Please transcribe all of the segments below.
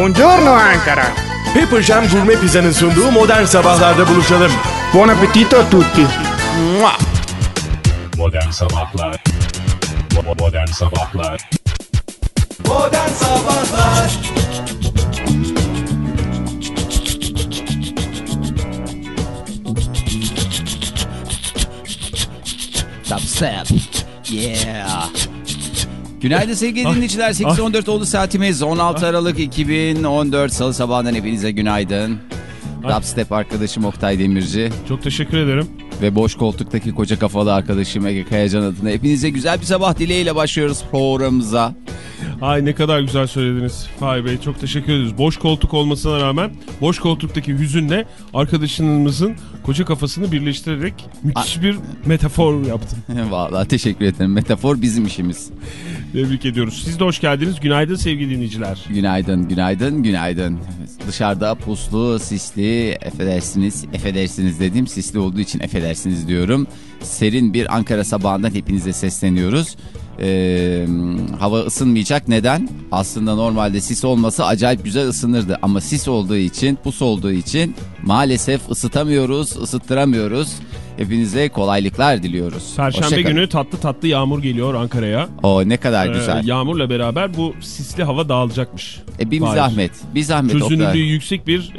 Buongiorno Ankara. Pepper Jam Gourmet Pizza'nın sunduğu modern sabahlarda buluşalım. Buon appetito a tutti. Mua! Modern Sabahlar Modern Sabahlar Modern sabahlar. Dubstep. Yeah. Günaydın sevgili dinleyiciler. 8.14 oldu saatimiz. 16 Aralık 2014 Salı sabahından hepinize günaydın. Dubstep arkadaşım Oktay Demirci Çok teşekkür ederim. ve boş koltuktaki koca kafalı arkadaşım Ege Kayacan adına hepinize güzel bir sabah dileğiyle başlıyoruz programımıza. Ay ne kadar güzel söylediniz Fahir Bey. Çok teşekkür ederiz. Boş koltuk olmasına rağmen boş koltuktaki hüzünle arkadaşınızın koca kafasını birleştirerek müthiş bir metafor yaptın. Vallahi teşekkür ederim. Metafor bizim işimiz. Tebrik ediyoruz. Siz de hoş geldiniz. Günaydın sevgili dinleyiciler. Günaydın, günaydın, günaydın. Dışarıda puslu, sisli, affedersiniz, affedersiniz dediğim sisli olduğu için affedersiniz diyorum. Serin bir Ankara sabahından hepinize sesleniyoruz. Ee, hava ısınmayacak. Neden? Aslında normalde sis olması acayip güzel ısınırdı. Ama sis olduğu için, pus olduğu için maalesef ısıtamıyoruz, ısıttıramıyoruz. Hepinize kolaylıklar diliyoruz. Perşembe günü tatlı tatlı yağmur geliyor Ankara'ya. O ne kadar Ee, güzel. yağmurla beraber bu sisli hava dağılacakmış. E, bir Fahir. zahmet, bir zahmet Çözünürlüğü Oktay. yüksek bir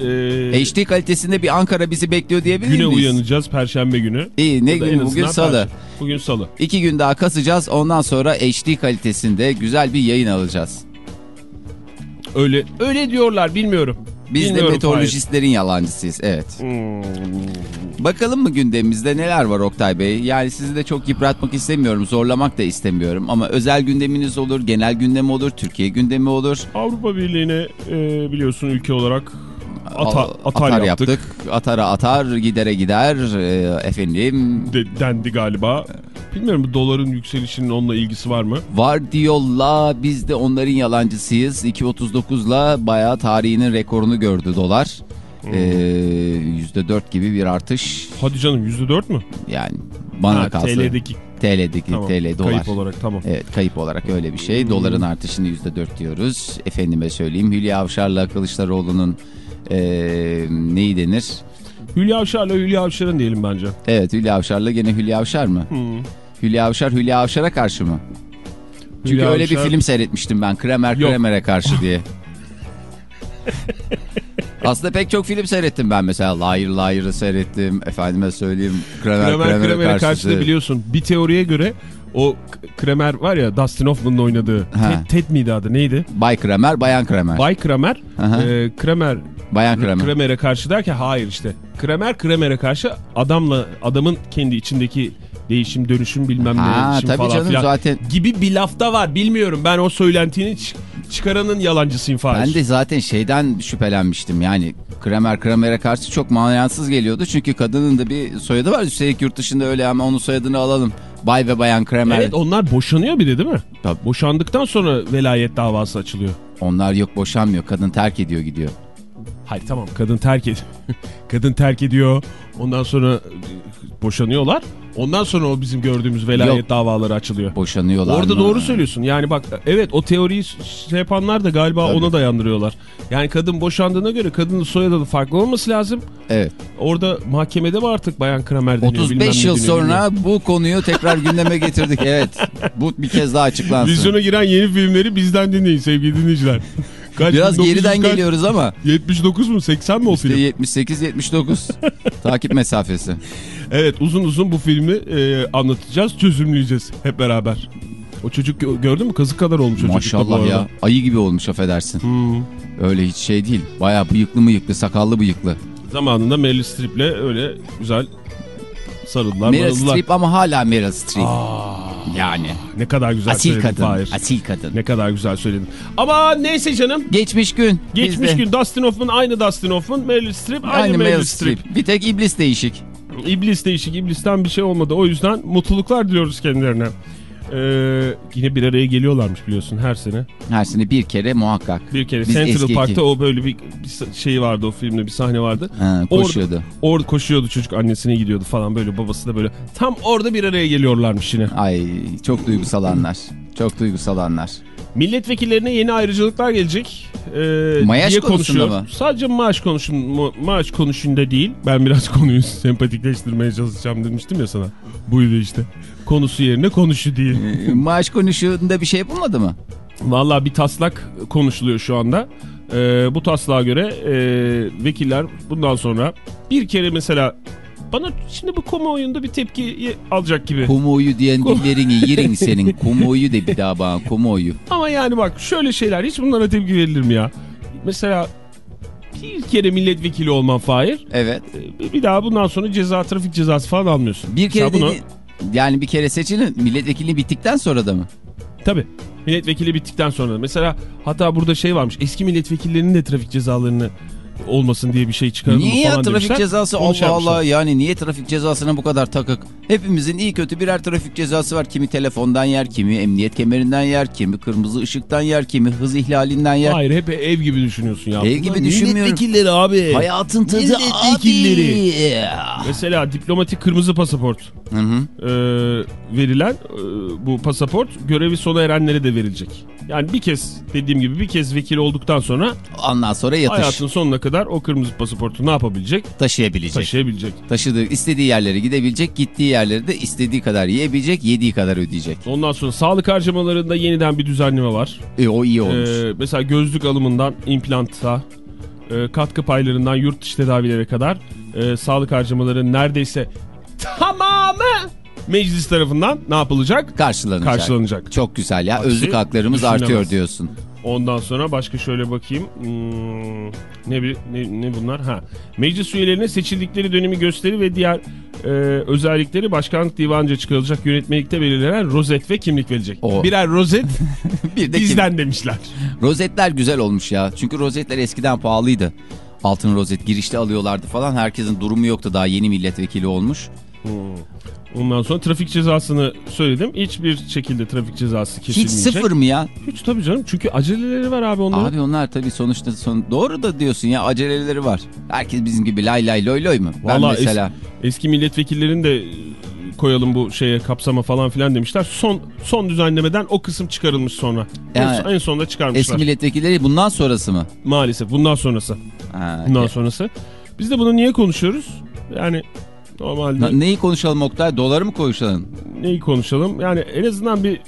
e, HD kalitesinde bir Ankara bizi bekliyor diyebilir güne miyiz? uyanacağız Perşembe günü. İyi ne gün bugün salı. Perşembe. Bugün salı. İki gün daha kasacağız ondan sonra HD kalitesinde güzel bir yayın alacağız. Öyle öyle diyorlar bilmiyorum. Biz Bilmiyorum de meteorolojistlerin yalancısıyız evet. Hmm. Bakalım mı gündemimizde neler var Oktay Bey? Yani sizi de çok yıpratmak istemiyorum, zorlamak da istemiyorum. Ama özel gündeminiz olur, genel gündem olur, Türkiye gündemi olur. Avrupa Birliği'ne e, biliyorsun ülke olarak ata, Al- atar, yaptık. Atara atar, gidere gider. Ee, efendim De- dendi galiba. Bilmiyorum bu doların yükselişinin onunla ilgisi var mı? Var diyorlar biz de onların yalancısıyız. 2.39'la bayağı tarihinin rekorunu gördü dolar. Hmm. Ee, %4 gibi bir artış. Hadi canım %4 mü? Yani bana Ha, kalsa TL'deki TL'deki tamam, TL dolar. kayıp olarak tamam. Evet kayıp olarak öyle bir şey. Hmm. Doların artışını %4 diyoruz. Efendime söyleyeyim Hülya Avşar'la Kılıçdaroğlu'nun ee, neyi denir? Hülya Avşar'la Hülya Avşar'ın diyelim bence. Evet Hülya Avşar'la gene Hülya Avşar mı? Hmm. Hülya Avşar Hülya Avşar'a karşı mı? Çünkü Hülya öyle Avşar- bir film seyretmiştim ben. Kramer. Kramer'e karşı diye. Aslında pek çok film seyrettim ben mesela. Liar Liar'ı seyrettim. Efendime söyleyeyim. Kramer Kramer Kramer'e Kramer'e karşı. karşı da biliyorsun bir teoriye göre o Kramer var ya Dustin Hoffman'ın oynadığı. Ted, Ted miydi adı neydi? Bay Kramer, Bayan Kramer. Bay Kramer. Aha. e, Kramer Bayan Kramer. Kramer'e karşı derken hayır işte. Kramer Kramer'e karşı adamla adamın kendi içindeki değişim dönüşüm bilmem ne Ha, tabii falan canım filan zaten. gibi bir lafta var bilmiyorum ben o söylentinin çıkaranın yalancısıyım Fahir. Ben de zaten şeyden şüphelenmiştim. Yani Kramer Kramer'e karşı çok manyansız geliyordu. Çünkü kadının da bir soyadı var. Üstelik yurt dışında öyle ama onun soyadını alalım. Bay ve Bayan Kramer. Evet onlar boşanıyor bir de değil mi? Tabii. Boşandıktan sonra velayet davası açılıyor. Onlar yok boşanmıyor. Kadın terk ediyor gidiyor. Hayır tamam kadın terk ediyor. kadın terk ediyor. Ondan sonra e, boşanıyorlar. Ondan sonra o bizim gördüğümüz velayet Yok. davaları açılıyor. Boşanıyorlar Orada mı? doğru söylüyorsun. Yani bak evet o teoriyi şey yapanlar da galiba Tabii. ona dayandırıyorlar. Yani kadın boşandığına göre kadının soyadı farklı olması lazım. Evet. Orada mahkemede mi artık Bayan Kramer deniyor? bilmem 35 ne yıl deniyor, sonra bilmem. bu konuyu tekrar gündeme getirdik. Evet. Bu bir kez daha açıklansın. Vizyona giren yeni filmleri bizden dinleyin sevgili dinleyiciler. Kaç, Biraz 1900 geriden kaç? geliyoruz ama 79 mu 80 mi o film? 78-79 takip mesafesi. Evet uzun uzun bu filmi e, anlatacağız çözümleyeceğiz hep beraber. O çocuk gö- gördün mü kazık kadar olmuş çocuk Maşallah ya. Ayı gibi olmuş affedersin. Hmm. Öyle hiç şey değil. Baya bıyıklı mıyıklı, sakallı bıyıklı. Zamanında Meryl Streep'le öyle güzel sarıldılar Meryl. Streep ama hala Meryl Streep. Yani. Ne kadar güzel Asil söyledin kadın. Fahir. Asil kadın. Ne kadar güzel söyledin. Ama neyse canım. Geçmiş gün. Geçmiş bizde. gün Dustin Hoffman aynı Dustin Hoffman, Meryl Streep aynı, Aynı Meryl, Meryl Streep. Streep. Bir tek iblis değişik. İblis değişik, iblisten bir şey olmadı. O yüzden mutluluklar diliyoruz kendilerine. Ee, yine bir araya geliyorlarmış biliyorsun her sene. Her sene bir kere muhakkak. Bir kere Biz Central Park'ta iki- o böyle bir, bir şey vardı o filmde bir sahne vardı. Ha, koşuyordu. Orada koşuyordu çocuk annesine gidiyordu falan böyle babası da böyle. Tam orada bir araya geliyorlarmış yine. Ay çok duygusal anlar. Çok duygusal anlar. Milletvekillerine yeni ayrıcalıklar gelecek. Ee, Maaş diye konusunda konuşuyor. mı? Sadece maaş konuşun, ma- maaş konusunda değil. Ben biraz konuyu sempatikleştirmeye çalışacağım demiştim ya sana. Buydu işte. Konusu yerine konuşu değil. E, Maaş konuşunda bir şey yapılmadı mı? Vallahi bir taslak konuşuluyor şu anda. Ee, bu taslağa göre e, vekiller bundan sonra bir kere mesela bana şimdi bu kamuoyunda bir tepki alacak gibi. Kumuoyu diyen dillerini yerin senin. Kumuoyu de bir daha bana kumuoyu. Ama yani bak şöyle şeyler hiç bunlara tepki verilir mi ya? Mesela bir kere milletvekili olman Fahir. Evet. e, Bir daha bundan sonra ceza trafik cezası falan almıyorsun. Bir kere Mesela bunu, dedi, yani bir kere seçilin milletvekili bittikten sonra da mı? Tabii. Milletvekili bittikten sonra. Mesela hatta burada şey varmış. Eski milletvekillerinin de trafik cezalarını olmasın diye bir şey çıkarıldı Niye falan trafik demişler. cezası Onu Allah şey yapmışlar. Allah yani niye trafik cezasına bu kadar takık? Hepimizin iyi kötü birer trafik cezası var. Kimi telefondan yer, kimi emniyet kemerinden yer, kimi kırmızı ışıktan yer, kimi hız ihlalinden yer. Hayır hep ev gibi düşünüyorsun ya. Ev Bunlar gibi düşünmüyorum. Milletvekilleri abi. Hayatın tadı Milletvekilleri. abi. Mesela diplomatik kırmızı pasaport Hı hı. e, verilen e, bu pasaport görevi sona erenlere de verilecek. Yani bir kez dediğim gibi bir kez vekil olduktan sonra Ondan sonra yatış. hayatın sonuna kadar o kırmızı pasaportu ne yapabilecek? Taşıyabilecek. Taşıyabilecek. Taşıdığı istediği yerlere gidebilecek, gittiği yerleri de istediği kadar yiyebilecek, yediği kadar ödeyecek. Ondan sonra sağlık harcamalarında yeniden bir düzenleme var. E, o iyi olmuş. Ee, mesela gözlük alımından implanta, e, katkı paylarından yurt dışı tedavilere kadar e, sağlık harcamaları neredeyse tamamı meclis tarafından ne yapılacak? Karşılanacak. Karşılanacak. Çok güzel ya. Aksi Özlük haklarımız artıyor diyorsun. Ondan sonra başka şöyle bakayım. Hmm, ne, bir- ne, ne bunlar? Ha. Meclis üyelerine seçildikleri dönemi gösteri ve diğer e, özellikleri başkanlık divanca çıkarılacak yönetmelikte belirlenen rozet ve kimlik verecek. O. Birer rozet Bir de bizden demişler. Rozetler güzel olmuş ya. Çünkü rozetler eskiden pahalıydı. Altın rozet girişte alıyorlardı falan. Herkesin durumu yoktu daha yeni milletvekili olmuş. Ondan sonra trafik cezasını söyledim. Hiçbir şekilde trafik cezası Hiç kesilmeyecek. sıfır mı ya? Hiç tabii canım. Çünkü aceleleri var abi onların. Abi onlar tabii sonuçta son... doğru da diyorsun ya aceleleri var. Herkes bizim gibi lay lay loy loy mu? Ben Vallahi mesela es- eski milletvekillerini de e, koyalım bu şeye kapsama falan filan demişler. Son son düzenlemeden o kısım çıkarılmış sonra. En Yani son- en sonunda çıkarmışlar. eski milletvekilleri bundan sonrası mı? Maalesef bundan sonrası. Ha, Bundan ya- sonrası. Biz de bunu niye konuşuyoruz? Yani normalde Na- neyi konuşalım Oktay? Doları mı konuşalım? neyi konuşalım? Yani en azından bir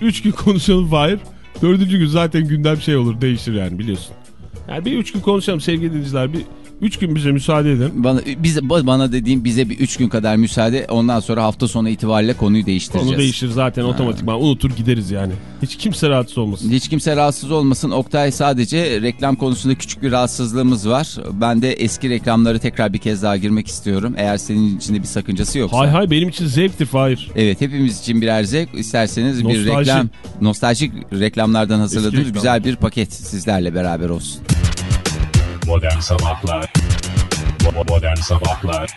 3 gün konuşalım Fahir. Dördüncü gün zaten gündem şey olur değişir yani biliyorsun. Yani bir üç gün konuşalım sevgili dinleyiciler. Bir üç gün bize müsaade edin. Bana, bize, bana dediğim bize bir üç gün kadar müsaade. Ondan sonra hafta sonu itibariyle konuyu değiştireceğiz. Konu değişir zaten otomatikman unutur gideriz yani. Hiç kimse rahatsız olmasın. Hiç kimse rahatsız olmasın. Oktay sadece reklam konusunda küçük bir rahatsızlığımız var. Ben de eski reklamları tekrar bir kez daha girmek istiyorum. Eğer senin için de bir sakıncası yoksa. Hay hay benim için zevktir Fahir. Evet hepimiz için birer zevk. İsterseniz bir Nostalji. reklam, nostaljik reklamlardan hazırladığımız güzel bir paket sizlerle beraber olsun. Modern Sabahlar Modern Sabahlar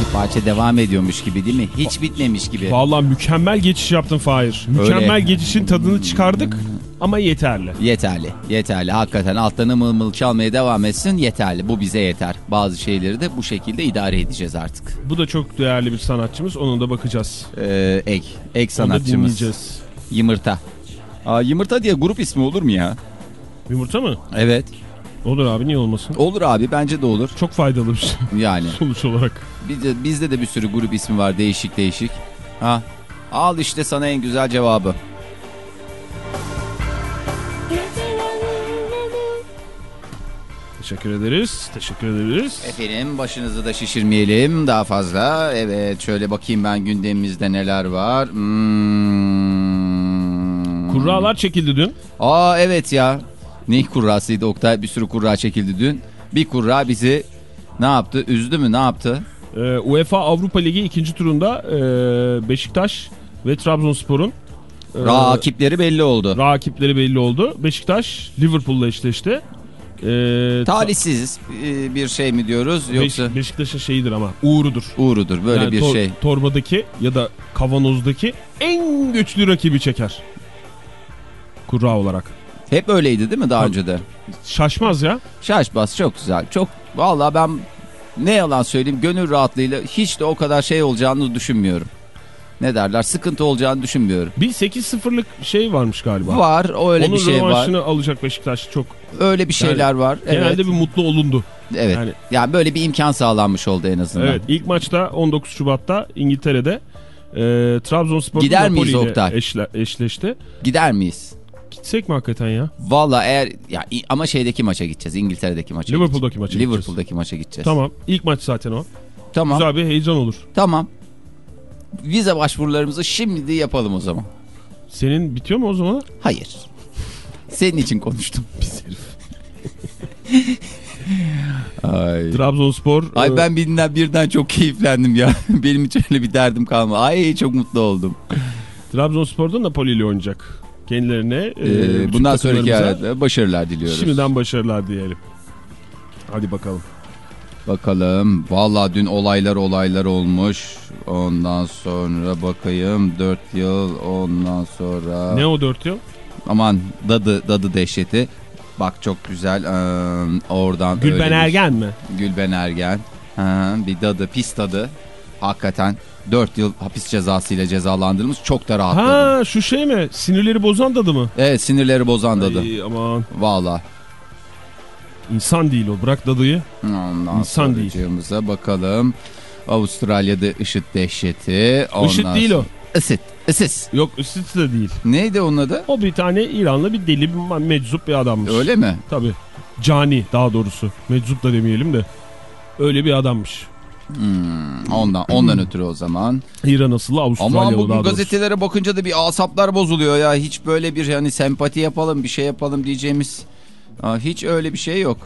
Bir parça devam ediyormuş gibi değil mi? Hiç bitmemiş gibi. Vallahi mükemmel geçiş yaptın Fahir. Mükemmel Öyle. geçişin tadını çıkardık ama yeterli. Yeterli, yeterli. Hakikaten alttan mıl mıl çalmaya devam etsin yeterli. Bu bize yeter. Bazı şeyleri de bu şekilde idare edeceğiz artık. Bu da çok değerli bir sanatçımız. Onun da bakacağız. Ee, ek, ek Onu da sanatçımız. dinleyeceğiz. Yımırta. Aa, yımırta diye grup ismi olur mu ya? Yumurta mı? Evet. Olur abi niye olmasın? Olur abi bence de olur. Çok faydalı bir şey Yani sonuç olarak. bizde, bizde de bir sürü grup ismi var değişik değişik. Ha. Al işte sana en güzel cevabı. Teşekkür ederiz. Teşekkür ederiz. Efendim başınızı da şişirmeyelim daha fazla. Evet şöyle bakayım ben gündemimizde neler var. Hmm. Kurralar çekildi dün. Aa evet ya. Ne kurrasıydı Oktay? Bir sürü kurra çekildi dün. Bir kurra bizi ne yaptı? Üzdü mü? Ne yaptı? Ee, UEFA Avrupa Ligi ikinci turunda e, Beşiktaş ve Trabzonspor'un e, Rakipleri belli oldu. rakipleri belli oldu. Beşiktaş Liverpool'la eşleşti. Ee, Talihsiz e, bir şey mi diyoruz Beş- yoksa Beşiktaş'ın şeyidir ama uğrudur. uğrudur böyle Yani bir tor- şey. Torbadaki ya da kavanozdaki en güçlü rakibi çeker. Kurra olarak. Hep öyleydi değil mi daha önce de? Şaşmaz ya. Şaşbaz çok güzel. Çok vallahi ben ne yalan söyleyeyim gönül rahatlığıyla hiç de o kadar şey olacağını düşünmüyorum. ne derler sıkıntı olacağını düşünmüyorum. Bir 8-0'lık şey varmış galiba. Var o öyle Onun bir şey var. rövanşını alacak Beşiktaş çok. Öyle bir şeyler var. Evet. Genelde bir mutlu olundu. evet. yani- Yani böyle bir imkan sağlanmış oldu en azından. Evet ilk maçta 19 Şubat'ta İngiltere'de e, Trabzonspor Gider miyiz Oktay? eşle, eşleşti. Gider miyiz? Gitsek mi hakikaten ya? Valla eğer ya ama şeydeki maça gideceğiz. İngiltere'deki maça Liverpool'daki maça gideceğiz. Liverpool'daki maça gideceğiz. Tamam. İlk maç zaten o. Tamam. Güzel bir heyecan olur. Tamam. Vize başvurularımızı şimdi yapalım o zaman. Senin bitiyor mu o zaman? Hayır. Senin için konuştum. Pis herif. Ay. Trabzonspor. Ay e, ben birinden birden çok keyiflendim ya. Benim hiç öyle bir derdim kalmadı. Ay çok mutlu oldum. Trabzonspor'da Napoli ile oynayacak. Kendilerine e, Ee, bütün bundan sonraki arada başarılar diliyoruz. Şimdiden başarılar diyelim. Hadi bakalım. Bakalım. Vallahi dün olaylar olaylar olmuş. Ondan sonra bakayım 4 yıl ondan sonra. Ne o 4 yıl? Aman dadı dadı dehşeti. Bak çok güzel. Ee, oradan Gülben bir- Ergen mi? Gülben Ergen. Ha, bir dadı pis tadı. Hakikaten 4 yıl hapis cezası ile cezalandırılmış. Çok da rahatladım. Ha şu şey mi? Sinirleri bozan dadı mı? Evet sinirleri bozan dadı. Ay, aman. Valla. İnsan değil o. Bırak dadıyı. Ondan İnsan değil. bakalım. Avustralya'da IŞİD dehşeti. Ondan IŞİD değil o. ISID. ISIS. Yok üstit de değil. Neydi onun adı? O bir tane İranlı bir deli bir meczup bir adammış. Öyle mi? Tabii. Cani daha doğrusu. Meczup da demeyelim de. Öyle bir adammış. Hmm, ondan ondan ötürü o zaman. İran asıllı Avustralyalı Ama bugün gazetelere bakınca da bir asaplar bozuluyor ya. Hiç böyle bir hani sempati yapalım bir şey yapalım diyeceğimiz. Aa, hiç öyle bir şey yok.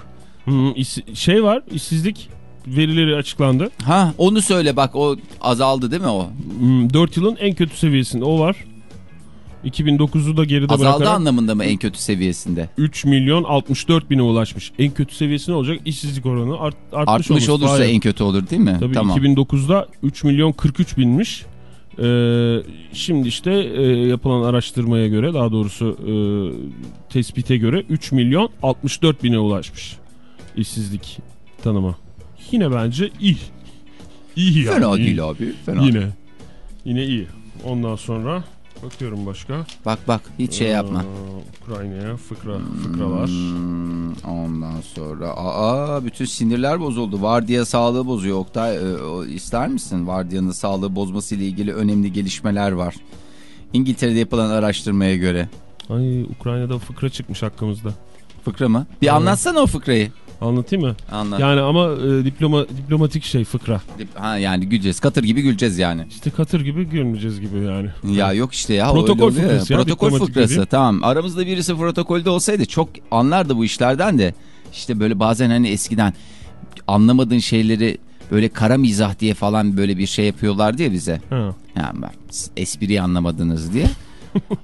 İs- şey var işsizlik verileri açıklandı. Ha onu söyle bak o azaldı değil mi o? Hmm, 4 yılın en kötü seviyesinde o var. 2009'u da geride Azaldı bırakarak anlamında mı en kötü seviyesinde? 3 milyon 64 bine ulaşmış. En kötü seviyesi ne olacak? İşsizlik oranı art, artmış, Artmış olması. olursa Hayır. en kötü olur değil mi? Tabii tamam. 2009'da 3 milyon 43 binmiş. Ee, şimdi işte e, yapılan araştırmaya göre daha doğrusu e, tespite göre 3 milyon 64 bine ulaşmış işsizlik tanıma. Yine bence iyi. İyi yani. Fena iyi. değil abi. Fena. Yine. Yine iyi. Ondan sonra bakıyorum başka. Bak bak hiç şey yapma. Ee, Ukrayna'ya fıkra, fıkralar. Hmm, ondan sonra aa bütün sinirler bozuldu. Vardiya sağlığı bozuyor Oktay. Ee, o- ister misin? Vardiyanın sağlığı bozması ile ilgili önemli gelişmeler var. İngiltere'de yapılan araştırmaya göre. Ay Ukrayna'da fıkra çıkmış hakkımızda. Fıkra mı? Bir anlatsana o fıkrayı. Anlatayım mı? Anlat. Yani ama e, diploma diplomatik şey fıkra. Ha yani güleceğiz. Katır gibi güleceğiz yani. İşte katır gibi gülmeyeceğiz gibi yani. Ya yok işte ya. Protokol fıkrası ya, Protokol fıkrası. dediğim. Tamam. Aramızda birisi protokolde olsaydı çok anlardı bu işlerden de. İşte böyle bazen hani eskiden anlamadığın şeyleri böyle kara mizah diye falan böyle bir şey yapıyorlardı ya bize. Ha. Yani bak espriyi anlamadınız diye.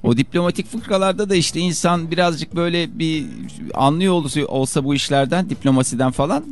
O diplomatik fıkralarda da işte insan birazcık böyle bir anlıyor olsa, bu işlerden diplomasiden falan.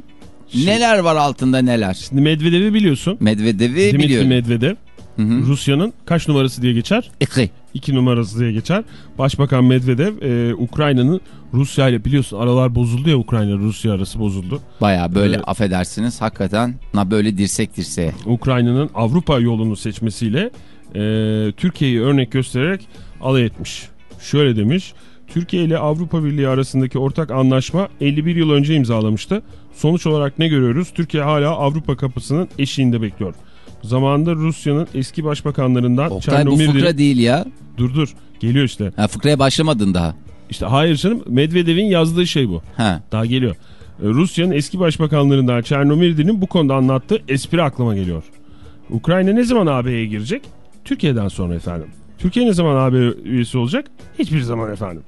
Neler var altında neler. Şimdi Medvedev'i biliyorsun. Medvedev'i Dimitri biliyorum. Medvedev. Rusya'nın kaç numarası diye geçer? İki. İki numarası diye geçer. Başbakan Medvedev e, Ukrayna'nın Rusya ile biliyorsun aralar bozuldu ya Ukrayna Rusya arası bozuldu. Baya böyle Evet. affedersiniz hakikaten na böyle dirsek dirseğe. Ukrayna'nın Avrupa yolunu seçmesiyle e, Türkiye'yi örnek göstererek alay etmiş. Şöyle demiş. Türkiye ile Avrupa Birliği arasındaki ortak anlaşma 51 yıl önce imzalamıştı. Sonuç olarak ne görüyoruz? Türkiye hala Avrupa kapısının eşiğinde bekliyor. Zamanında Rusya'nın eski başbakanlarından Oktay bu fıkra değil ya. Dur dur geliyor işte. Ha, fıkraya başlamadın daha. İşte hayır canım Medvedev'in yazdığı şey bu. Ha. Daha geliyor. Ee, Rusya'nın eski başbakanlarından Chernomyrdin'in bu konuda anlattığı espri aklıma geliyor. Ukrayna ne zaman AB'ye girecek? Türkiye'den sonra efendim. Türkiye ne zaman AB üyesi olacak? Hiçbir zaman efendim.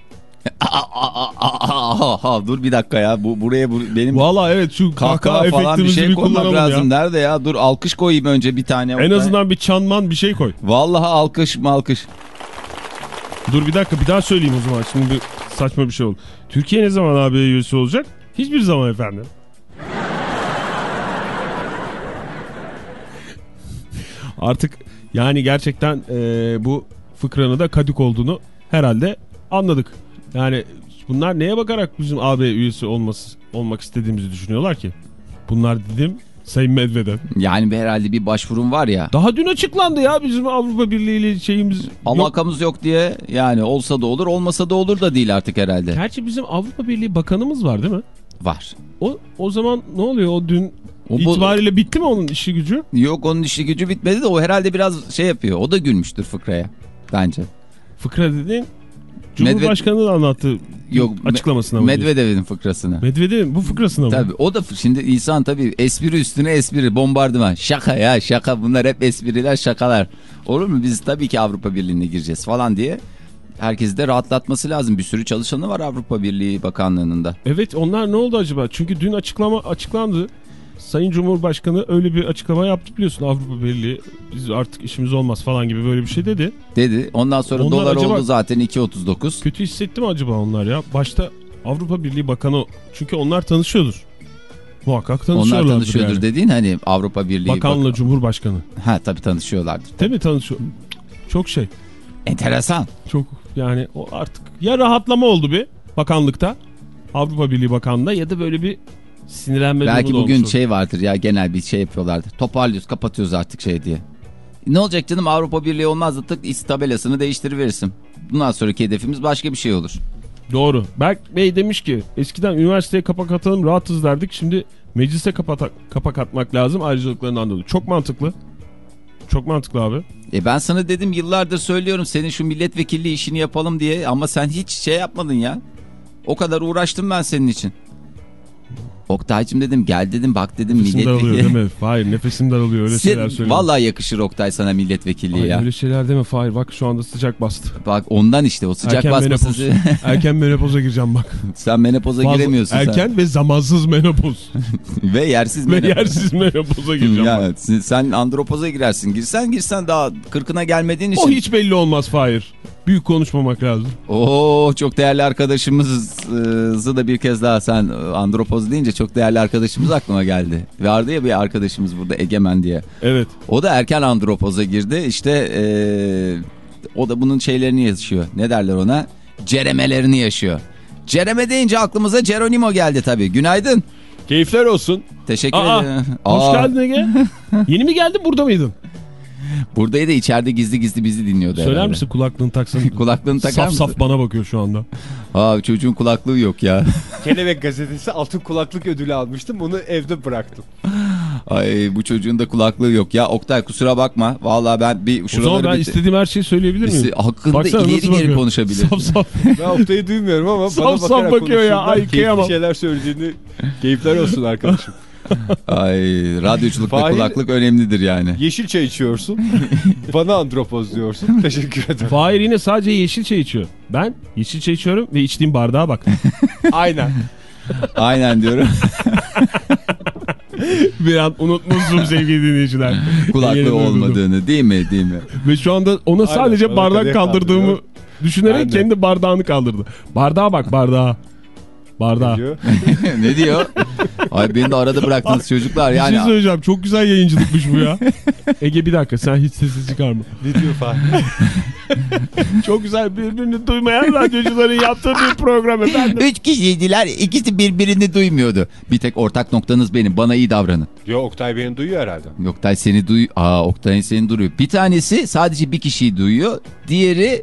Dur bir dakika ya. Bu buraya bu, benim Valla evet şu kahkaha falan bir şey koymak lazım. ya. Nerede ya? Dur alkış koyayım önce bir tane. En azından bir çanman bir şey koy. Vallahi alkış mı alkış. Dur bir dakika bir daha söyleyeyim o zaman. Şimdi bir saçma bir şey oldu. Türkiye ne zaman AB üyesi olacak? Hiçbir zaman efendim. Artık yani gerçekten e, bu fıkranın da kadık olduğunu herhalde anladık. Yani bunlar neye bakarak bizim AB üyesi olması, olmak istediğimizi düşünüyorlar ki? Bunlar dedim Sayın Medvedev. Yani herhalde bir başvurum var ya. Daha dün açıklandı ya bizim Avrupa Birliği ile şeyimiz. Yok. Alakamız yok diye yani olsa da olur olmasa da olur da değil artık herhalde. Gerçi bizim Avrupa Birliği bakanımız var değil mi? Var. O, o zaman ne oluyor o dün O itibariyle bitti mi onun işi gücü? Yok onun işi gücü bitmedi de o herhalde biraz şey yapıyor. O da gülmüştür fıkraya bence. Fıkra dediğin Cumhurbaşkanı da anlattı Yok açıklamasına mı? Medvedev'in fıkrasını. Medvedev'in bu fıkrasına mı? Tabii o da şimdi insan tabii espri üstüne espri bombardıman. Şaka ya şaka bunlar hep espriler şakalar. Olur mu biz tabii ki Avrupa Birliği'ne gireceğiz falan diye. Herkesi de rahatlatması lazım. Bir sürü çalışanı var Avrupa Birliği Bakanlığı'nda. Evet onlar ne oldu acaba? Çünkü dün açıklama açıklandı. Sayın Cumhurbaşkanı öyle bir açıklama yaptı biliyorsun Avrupa Birliği biz artık işimiz olmaz falan gibi böyle bir şey dedi. Dedi. Ondan sonra Onlar dolar acaba- oldu zaten 2.39. Kötü hissetti mi acaba onlar ya? Başta Avrupa Birliği Bakanı çünkü onlar tanışıyordur. Muhakkak Onlar tanışıyorlardır tanışıyordur yani. dediğin hani Avrupa Birliği Bakanla Bak- Cumhurbaşkanı. Ha tabii tanışıyorlardır. Değil mi tanışıyor? Çok şey. Enteresan. Çok yani o artık ya rahatlama oldu bir bakanlıkta. Avrupa Birliği Bakanlığı'nda ya da böyle bir sinirlenme Belki bugün olmuş şey vardır ya genel bir şey yapıyorlardır. Toparlıyoruz kapatıyoruz artık şey diye. Ne olacak canım Avrupa Birliği olmaz da tık is tabelasını değiştiriverirsin. Bundan sonraki hedefimiz başka bir şey olur. Doğru. Berk Bey demiş ki eskiden üniversiteye kapak atalım rahatız derdik. Şimdi meclise kapak, kapak atmak lazım ayrıcalıklarından dolayı. Çok mantıklı. Çok mantıklı abi. E ben sana dedim yıllardır söylüyorum senin şu milletvekilliği işini yapalım diye ama sen hiç şey yapmadın ya. O kadar uğraştım ben senin için. Oktay'cım dedim gel dedim bak dedim Nefesim daralıyor değil milletvekili. mi? Hayır nefesim daralıyor öyle Sen- şeyler söylüyorum. Vallahi yakışır Oktay sana milletvekilliği Ay, ya. Öyle şeyler deme Fahir bak şu anda sıcak bastı. Bak ondan işte o sıcak erken basması. menopoz. erken menopoza gireceğim bak. sen menopoza Fazla- giremiyorsun Erken ve zamansız menopoz. sen. Ve yersiz ve menopoz. yersiz menopoza gireceğim bak. Ya, sen- sen andropoza girersin. Girsen girsen daha kırkına gelmediğin için. O hiç belli olmaz Fahir. Büyük konuşmamak lazım. Oo çok değerli arkadaşımızı da bir kez daha sen andropoz deyince çok değerli arkadaşımız aklıma geldi. Vardı ya bir arkadaşımız burada Egemen diye. Evet. O da erken andropoza girdi. İşte e, o da bunun şeylerini yaşıyor. Ne derler ona? Ceremelerini yaşıyor. Cereme deyince aklımıza Geronimo geldi tabii. Günaydın. Keyifler olsun. Teşekkür ederim. Hoş Aa, geldin Ege. Yeni mi geldin burada mıydın? Buradaydı içeride gizli gizli bizi dinliyordu. Söyler herhalde. misin kulaklığını taksın? Kulaklığını takar Saf mısın? saf bana bakıyor şu anda. Aa çocuğun kulaklığı yok ya. Kelebek gazetesi altın kulaklık ödülü almıştım. Bunu evde bıraktım. Ay bu çocuğun da kulaklığı yok ya. Oktay kusura bakma. Vallahi ben bir O şuraları zaman ben bir- istediğim her şeyi söyleyebilir miyim? İsti- hakkında Baksana ileri geri bakıyor. konuşabilir. Saf saf. Ben Oktay'ı duymuyorum ama Saf bana saf bakarak bakıyor ya, ay keyifli kıyamam. şeyler söylediğini keyifler olsun arkadaşım. Ay radyoculukta Fahir- kulaklık önemlidir yani. Yeşil çay içiyorsun. bana andropoz diyorsun. Teşekkür ederim. Fahir yine sadece yeşil çay içiyor. Ben yeşil çay içiyorum ve içtiğim bardağa bak. Aynen. Aynen diyorum. Bir an unutmuşum sevgili dinleyiciler. Kulaklığı olmadığını değil mi değil mi? Ve şu anda ona sadece bana bardak kaldırdığımı kaldırıyor. düşünerek de. kendi bardağını kaldırdı. Bardağa bak bardağa. Bardağa. diyor. ne diyor? Ay beni de arada bıraktınız çocuklar Bir şey yani. söyleyeceğim. Çok güzel yayıncılıkmış bu ya. Ege bir dakika sen hiç sesi çıkarma. Ne diyor Fahri? Çok güzel birbirini duymayan radyocuların yaptığı bir program efendim. Üç kişiydiler ikisi birbirini duymuyordu. Bir tek ortak noktanız benim bana iyi davranın. Yo Oktay beni duyuyor herhalde. Oktay seni duy Aa Oktay seni duruyor. Bir tanesi sadece bir kişiyi duyuyor. Diğeri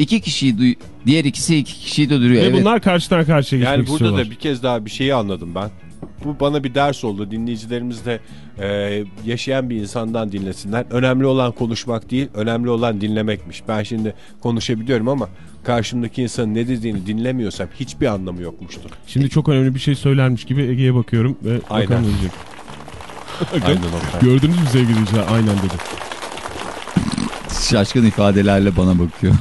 iki kişiyi duy. Diğer ikisi iki kişiyi de duyuyor. Ve Evet. bunlar karşıdan karşıya geçmek Yani burada istiyorlar. da bir kez daha bir şeyi anladım ben. Bu bana bir ders oldu. Dinleyicilerimiz de e, yaşayan bir insandan dinlesinler. Önemli olan konuşmak değil, önemli olan dinlemekmiş. Ben şimdi konuşabiliyorum ama karşımdaki insanın ne dediğini dinlemiyorsam hiçbir anlamı yokmuştur. Şimdi çok önemli bir şey söylermiş gibi Ege'ye bakıyorum ve Aynen. Aynen. Gördünüz mü sevgili? Aynen dedi. Şaşkın ifadelerle bana bakıyor.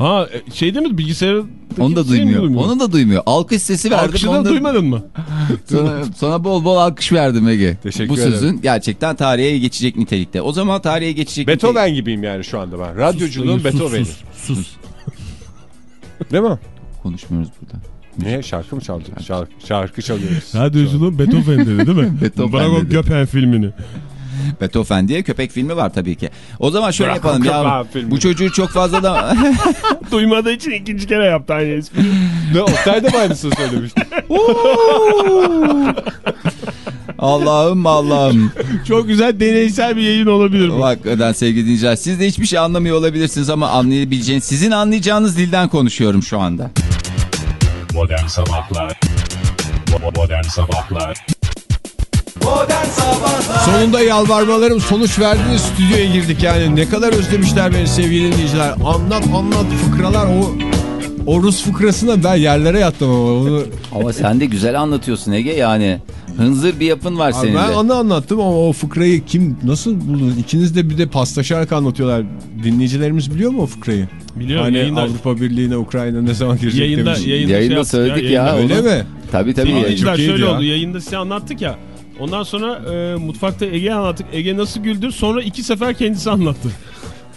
Ha e, şeyde mi bilgisayarı Onu da duymuyor. Onu da duymuyor. Alkış sesi verdim. Alkışı da da- duymadın mı? Sana, sana bol bol alkış verdim Ege. Teşekkür Bu ederim. sözün gerçekten tarihe geçecek nitelikte. O zaman tarihe geçecek. Beethoven gibiyim yani şu anda ben. Radyoculuğun sus, Beethoven'i. sus, sus. Değil mi? Konuşmuyoruz burada. Niye? Şarkı mı çaldık? Şarkı, şarkı çalıyoruz. Radyoculuğun Beethoven dedi değil mi? Beethoven Bravo. Göpen filmini. Beethoven diye köpek filmi var tabii ki. O zaman şöyle Bırak yapalım ya. Bu çocuğu çok fazla da Duymadığı için ikinci kere yaptı aynı espri. ne Oktay da mı aynısını söylemişti? Allah'ım Allah'ım. Çok güzel deneysel bir yayın olabilir bu. Hakikaten sevgili dinleyiciler siz de hiçbir şey anlamıyor olabilirsiniz ama anlayabileceğiniz sizin anlayacağınız dilden konuşuyorum şu anda. Modern Sabahlar Modern Sabahlar Sonunda yalvarmalarım sonuç verdi de stüdyoya girdik yani. Ne kadar özlemişler beni sevgili dinleyiciler. Anlat anlat fıkralar o o Rus fıkrasına ben yerlere yattım ama. Onu, Ama sen de güzel anlatıyorsun Ege yani. Hınzır bir yapın var Abi senin ben de. onu anlattım ama o fıkrayı kim nasıl buldunuz? İkiniz de bir de paslaşarak anlatıyorlar. Dinleyicilerimiz biliyor mu o fıkrayı? Biliyorum hani yayında, Avrupa Birliği'ne Ukrayna ne zaman girecek yayında, demiş. yayında, Yayında şey söyledik ya, yayında. Öyle mi? Tabii tabii. Dinleyiciler şöyle ya. oldu yayında size anlattık ya. Ondan sonra e, mutfakta Ege anlattık. Ege nasıl güldü? Sonra iki sefer kendisi anlattı.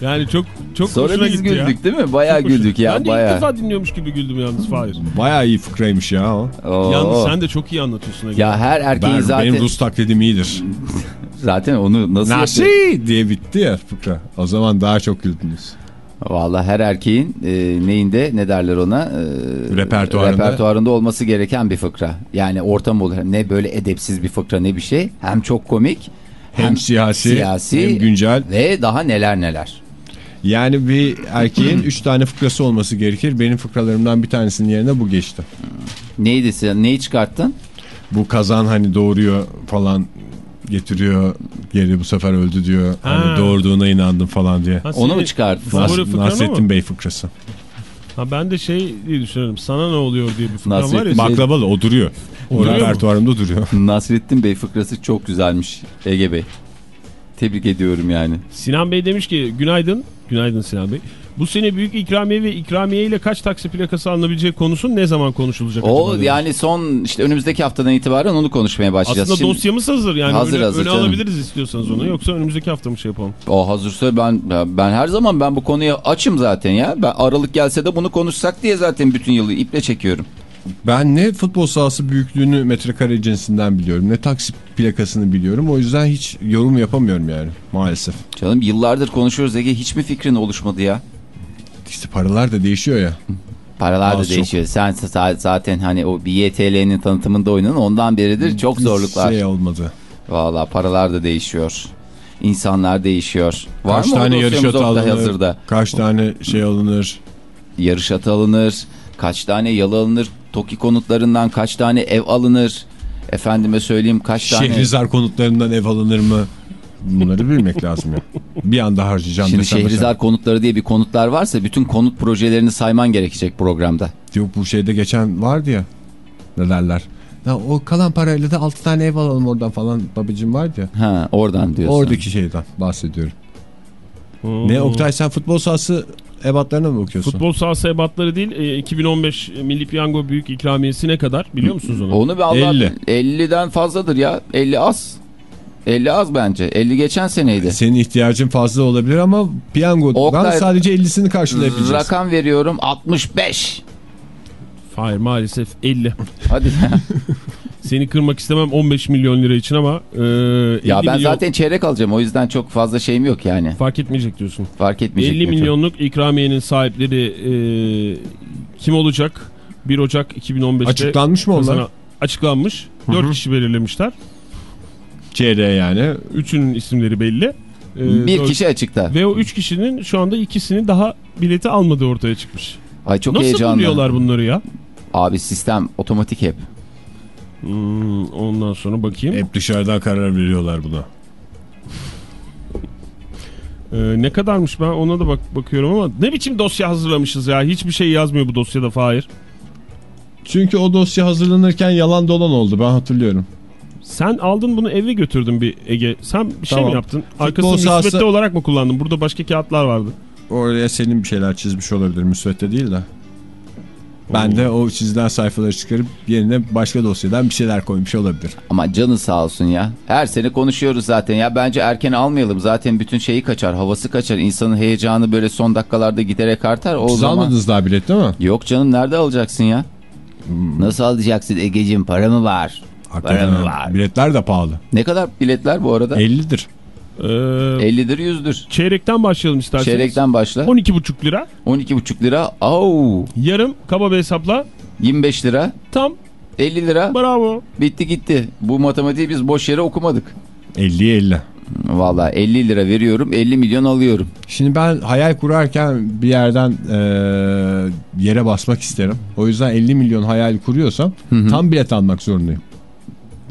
Yani çok çok Sonra hoşuna biz gitti güldük ya. değil mi? Bayağı Çok hoşuna- güldük ya Ben de ilk bayağı. defa dinliyormuş gibi güldüm yalnız Fahir. Bayağı iyi fıkraymış ya o. Oo. Yalnız sen de çok iyi anlatıyorsun Ege. Ya her erkeğin Ben, zaten Benim Rus taklidim iyidir. zaten onu nasıl Nasıl yapıyor? diye bitti ya fıkra. O zaman daha çok güldünüz. Vallahi her erkeğin e, neyinde ne derler ona? E, Repertuarında. repertuarında olması gereken bir fıkra. Yani ortam olur. Ne böyle edepsiz bir fıkra ne bir şey. Hem çok komik Hem, siyasi, siyasi hem güncel. ve daha neler neler. Yani bir erkeğin 3 tane fıkrası olması gerekir. Benim fıkralarımdan bir tanesinin yerine bu geçti. Neydi sen? Neyi çıkarttın? Bu kazan hani doğuruyor falan getiriyor geri bu sefer öldü diyor. Ha. Hani doğurduğuna inandım falan diye. Ha, Onu mu çıkarttın? Favori Nas- Nasrettin mu? Bey fıkrası. Ha, ben de şey diye düşünüyorum. Sana ne oluyor diye bir fıkra var ya. Nasrettin- Baklavalı o duruyor. O repertuarımda duruyor. Nasrettin Bey fıkrası çok güzelmiş Ege Bey. Tebrik ediyorum yani. Sinan Bey demiş ki günaydın. Günaydın Sinan Bey. Bu sene büyük ikramiye ve ikramiye ile kaç taksi plakası alınabileceği konusu ne zaman konuşulacak O demiş. yani son işte önümüzdeki haftadan itibaren onu konuşmaya başlayacağız. Aslında Şimdi- dosyamız hazır yani Hazır, öne, hazır öne canım. alabiliriz istiyorsanız onu yoksa önümüzdeki hafta mı şey yapalım? O hazırsa ben ben her zaman ben bu konuya açım zaten ya. Ben Aralık gelse de bunu konuşsak diye zaten bütün yılı iple çekiyorum. Ben ne futbol sahası büyüklüğünü metrekare cinsinden biliyorum ne taksi plakasını biliyorum. O yüzden hiç yorum yapamıyorum yani maalesef. Canım yıllardır konuşuyoruz Ege hiç mi fikrin oluşmadı ya? İşte paralar da değişiyor ya. Paralar da Az çok. değişiyor. Sen zaten hani o bir YTL'nin tanıtımında oynadın ondan beridir çok zorluklar. Şey olmadı. Valla paralar da değişiyor. İnsanlar değişiyor. Var Kaç mı tane yarış atı alınır, hazırda? kaç tane şey alınır. Yarış atı alınır. Kaç tane yalı alınır? TOKİ konutlarından kaç tane ev alınır? Efendime söyleyeyim kaç tane... Şehrizar konutlarından ev alınır mı? Bunları bilmek lazım ya. Bir anda harcayacağım Şimdi Şehrizar mesela. konutları diye bir konutlar varsa bütün konut projelerini sayman gerekecek programda. Yok bu şeyde geçen vardı ya. Ne derler? Ya o kalan parayla da 6 tane ev alalım oradan falan babacım vardı ya. Ha oradan diyorsun. Oradaki şeyden bahsediyorum. Hmm. Ne Oktay sen futbol sahası ebatlarına mı bakıyorsun? Futbol sahası ebatları değil e, 2015 Milli Piyango Büyük İkramiyesi ne kadar biliyor musunuz onu? Onu bir Allah 50. 50'den fazladır ya. 50 az. 50 az bence. 50 geçen seneydi. Senin ihtiyacın fazla olabilir ama piyangodan Oktay- sadece 50'sini karşılayabileceğiz. Rakam veriyorum 65. Hayır maalesef 50. Hadi. Seni kırmak istemem 15 milyon lira için ama e, 50 ya ben milyon zaten çeyrek alacağım. O yüzden çok fazla şeyim yok yani. fark etmeyecek diyorsun. Fark etmeyecek. 50 mi çok? milyonluk ikramiyenin sahipleri e, kim olacak? 1 Ocak 2015'te Açıklanmış mı onlar? kazana- Açıklanmış. 4 kişi belirlemişler. Çeyreğe yani. Üçünün isimleri belli. E, Bir kişi açıkta. Ve o 3 kişinin şu anda ikisinin daha bileti almadığı ortaya çıkmış. Ay çok Nasıl heyecanlı. buluyorlar bunları ya? Abi sistem otomatik hep. Hmm, ondan sonra bakayım. Hep dışarıdan karar veriyorlar buna. Ee, ne kadarmış ben ona da bak bakıyorum ama ne biçim dosya hazırlamışız ya. Hiçbir şey yazmıyor bu dosyada Fahir. Çünkü o dosya hazırlanırken yalan dolan oldu ben hatırlıyorum. Sen aldın bunu eve götürdün bir Ege. Sen bir şey Tamam. mi yaptın? Arkasını sahası- müsvedde olarak mı kullandın? Burada başka kağıtlar vardı. Oraya senin bir şeyler çizmiş olabilir müsvedde değil de. Ben de o çizilen sayfaları çıkarıp yerine başka dosyadan bir şeyler koymuş olabilir. Ama canı sağ olsun ya. Her sene konuşuyoruz zaten ya. Bence erken almayalım. Zaten bütün şeyi kaçar. Havası kaçar. İnsanın heyecanı böyle son dakikalarda giderek artar. O Siz zaman... almadınız daha bilet değil mi? Yok canım nerede alacaksın ya? Nasıl alacaksın Ege'cim para mı var? Hakikaten öyle. Biletler de pahalı. Ne kadar biletler bu arada? 50'dir. Ee, 50'dir 100'dür. çeyrekten başlayalım isterseniz. Çeyrekten başla. 12,5 lira. 12,5 lira. Au. Yarım kaba bir hesapla 25 lira. tam 50 lira. Bravo. Bitti gitti. Bu matematiği biz boş yere okumadık. 50'ye 50. Valla 50 lira veriyorum 50 milyon alıyorum. Şimdi ben hayal kurarken bir yerden e, yere basmak isterim. O yüzden 50 milyon hayal kuruyorsam tam bilet almak zorundayım.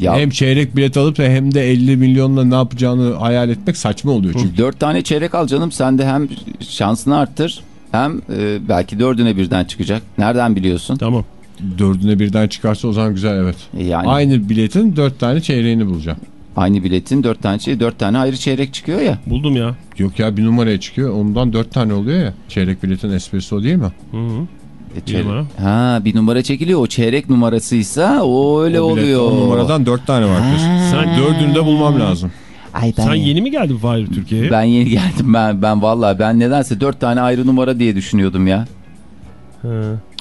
Ya Hem çeyrek bilet alıp da hem de 50 milyonla ne yapacağını hayal etmek saçma oluyor çünkü. 4 tane çeyrek al canım sen de hem şansını arttır hem e, belki dördüne birden çıkacak. Nereden biliyorsun? Tamam. Dördüne birden çıkarsa o zaman güzel evet. Yani aynı, Aynı biletin dört tane çeyreğini bulacağım. biletin 4 tane çeyrek, 4 tane ayrı çeyrek çıkıyor ya. Buldum ya. Yok ya bir numaraya çıkıyor ondan dört tane oluyor ya. Çeyrek biletin esprisi o değil mi? Hı -hı. Çeyrek- numara. Ha bir numara çekiliyor. O çeyrek numarasıysa o öyle O oluyor. O numaradan dört tane var. Sen- Dördünü de bulmam lazım. Ay ben, Sen yeni mi geldin Fahir Türkiye'ye? ben yeni geldim ben ben vallahi ben nedense 4 tane ayrı numara diye düşünüyordum ya. He.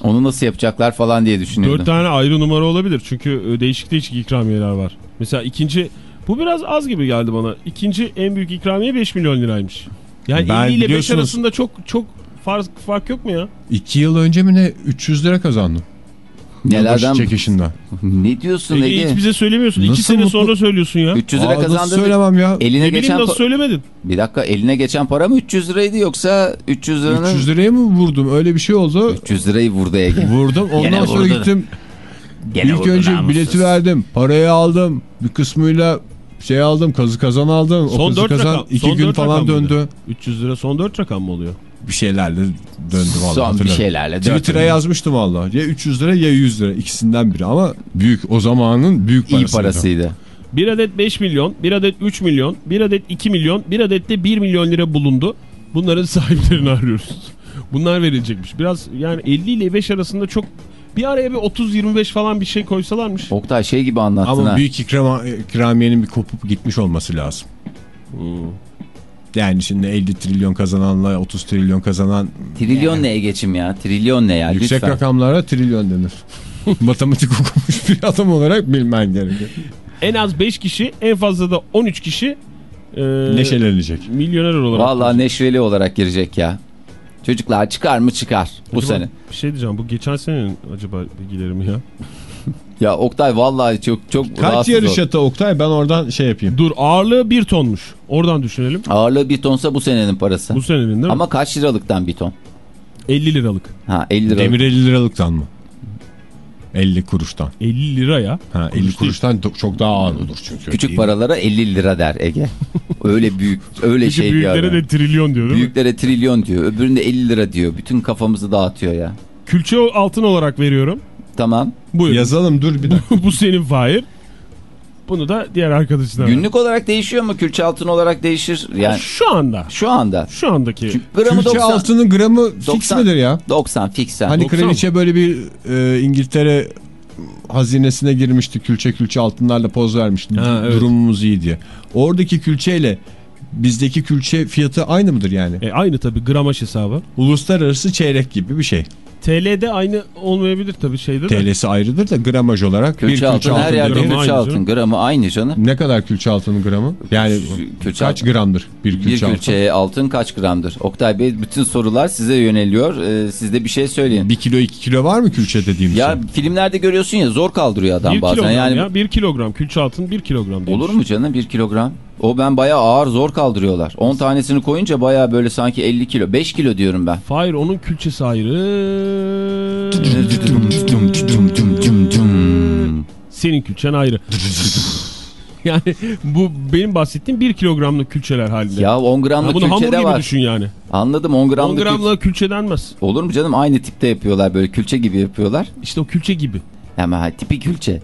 Onu nasıl yapacaklar falan diye düşünüyordum. Dört tane ayrı numara olabilir. Çünkü e, değişik değişik ikramiyeler var. Mesela ikinci... Bu biraz az gibi geldi bana. İkinci en büyük ikramiye 5 milyon liraymış. Yani Ben 50 ile 5 biliyorsunuz- arasında çok çok fark, fark yok mu ya? İki yıl önce mi ne 300 lira kazandım. Nelerden çekişinden. ne diyorsun Ege, Ege? hiç bize söylemiyorsun. İki Nasıl sene mutlu- sonra söylüyorsun ya. 300 lira Aa, nasıl kazandın. söylemem ya. Eline Ne geçen nasıl söylemedin? bir dakika eline geçen para mı 300 liraydı yoksa 300 liranın 300 liraya mı vurdum öyle bir şey oldu. 300 lirayı vurdu Ege. Vurdum ondan Gene sonra vurdu. gittim. Gene İlk vurdu önce namussuz. bileti verdim. Parayı aldım. Bir kısmıyla şey aldım. Kazı kazan aldım. Son o kazı dört kazan rakam- iki son gün dört falan döndü. 300 lira son 4 rakam mı oluyor? Bir şeylerle döndü vallahi. Son bir şeylerle. Twitter'a yazmıştım valla. Ya 300 lira ya 100 lira. ikisinden biri ama büyük. O zamanın büyük İyi parasıydı. parasıydı. Bir adet 5 milyon, bir adet 3 milyon, bir adet 2 milyon, bir adet de 1 milyon lira bulundu. Bunların sahiplerini arıyoruz. Bunlar verilecekmiş. Biraz yani 50 ile 5 arasında çok bir araya bir 30-25 falan bir şey koysalarmış. Oktay şey gibi anlattın Ama ha. büyük ikrama, ikramiyenin bir kopup gitmiş olması lazım. Yani şimdi 50 trilyon kazananla 30 trilyon kazanan Trilyon neye geçim ya? Trilyon ne ya? yüksek Lütfen. rakamlara trilyon denir. Matematik okumuş bir adam olarak bilmen gerekiyor. En az 5 kişi, en fazla da 13 kişi e, Neşelenecek. milyoner olarak. Vallahi neşveli olarak girecek ya. Çocuklar çıkar mı çıkar bu Acaba sene. Bir şey diyeceğim bu geçen senenin acaba bilgileri mi ya? Ya Oktay vallahi çok çok Kaç yarış atı Oktay ben oradan şey yapayım. Dur ağırlığı 1 tonmuş. Oradan düşünelim. Ağırlığı bir tonsa bu senenin parası. Bu senenin değil mi? Ama kaç liralıktan bir ton? 50 liralık. Ha 50 lira. Demir 50 liralıktan mı? 50 kuruştan. 50 lira ya. Ha, 50 kuruştan do- çok daha ağır olur çünkü. Küçük Değil mi? paralara 50 lira der Ege. Öyle büyük, öyle şey bir büyüklere adam. de trilyon diyor değil mi? Büyüklere trilyon diyor. Öbüründe 50 lira diyor. Bütün kafamızı dağıtıyor ya. Külçe altın olarak veriyorum. Tamam. Buyurun. Yazalım dur bir dakika. bu senin Fahir. Bunu da diğer arkadaşına. Günlük olarak değişiyor mu? Külçe altın olarak değişir. Yani Şu anda. şu anda. Şu andaki. Çünkü gramı Külçe 90. altının gramı fix 90. midir ya? 90 fix. Hani 90 kraliçe böyle bir e, İngiltere hazinesine girmişti külçe külçe altınlarla poz vermişti. Ha, evet. Durumumuz iyi diye. Oradaki külçeyle bizdeki külçe fiyatı aynı mıdır yani? E, aynı tabii gramaj hesabı. Uluslararası çeyrek gibi bir şey. TL'de aynı olmayabilir tabii şeyde de. TL'si ayrıdır da gramaj olarak Külçe, bir külçe altın her yerde gramı külçe aynı altın. canım. Gramı aynı canım. Ne kadar külçe altının gramı? Yani Külçe kaç altın. gramdır bir külçe, Bir altın? külçe altın kaç gramdır? Oktay Bey bütün sorular size yöneliyor. Ee, siz de bir şey söyleyin. Bir kilo iki kilo var mı külçe dediğimiz Ya şey? filmlerde görüyorsun ya zor kaldırıyor adam Bir bazen. kilogram Yani ya. Bir kilogram. Külçe altın bir kilogram. demiş. olur mu canım bir kilogram? O ben bayağı ağır zor kaldırıyorlar. 10 tanesini koyunca bayağı böyle sanki 50 kilo. 5 kilo diyorum ben. Fahir onun külçesi ayrı. Senin külçen ayrı. yani bu benim bahsettiğim bir kilogramlık külçeler halinde. Ya 10 Ha, gramlık bunu hamur külçe de gibi var. düşün yani. Anladım 10 10 gramlık külçe. gramla külçe denmez. Olur mu canım? Aynı tipte yapıyorlar böyle külçe gibi yapıyorlar. İşte o külçe gibi. Ama tipi külçe.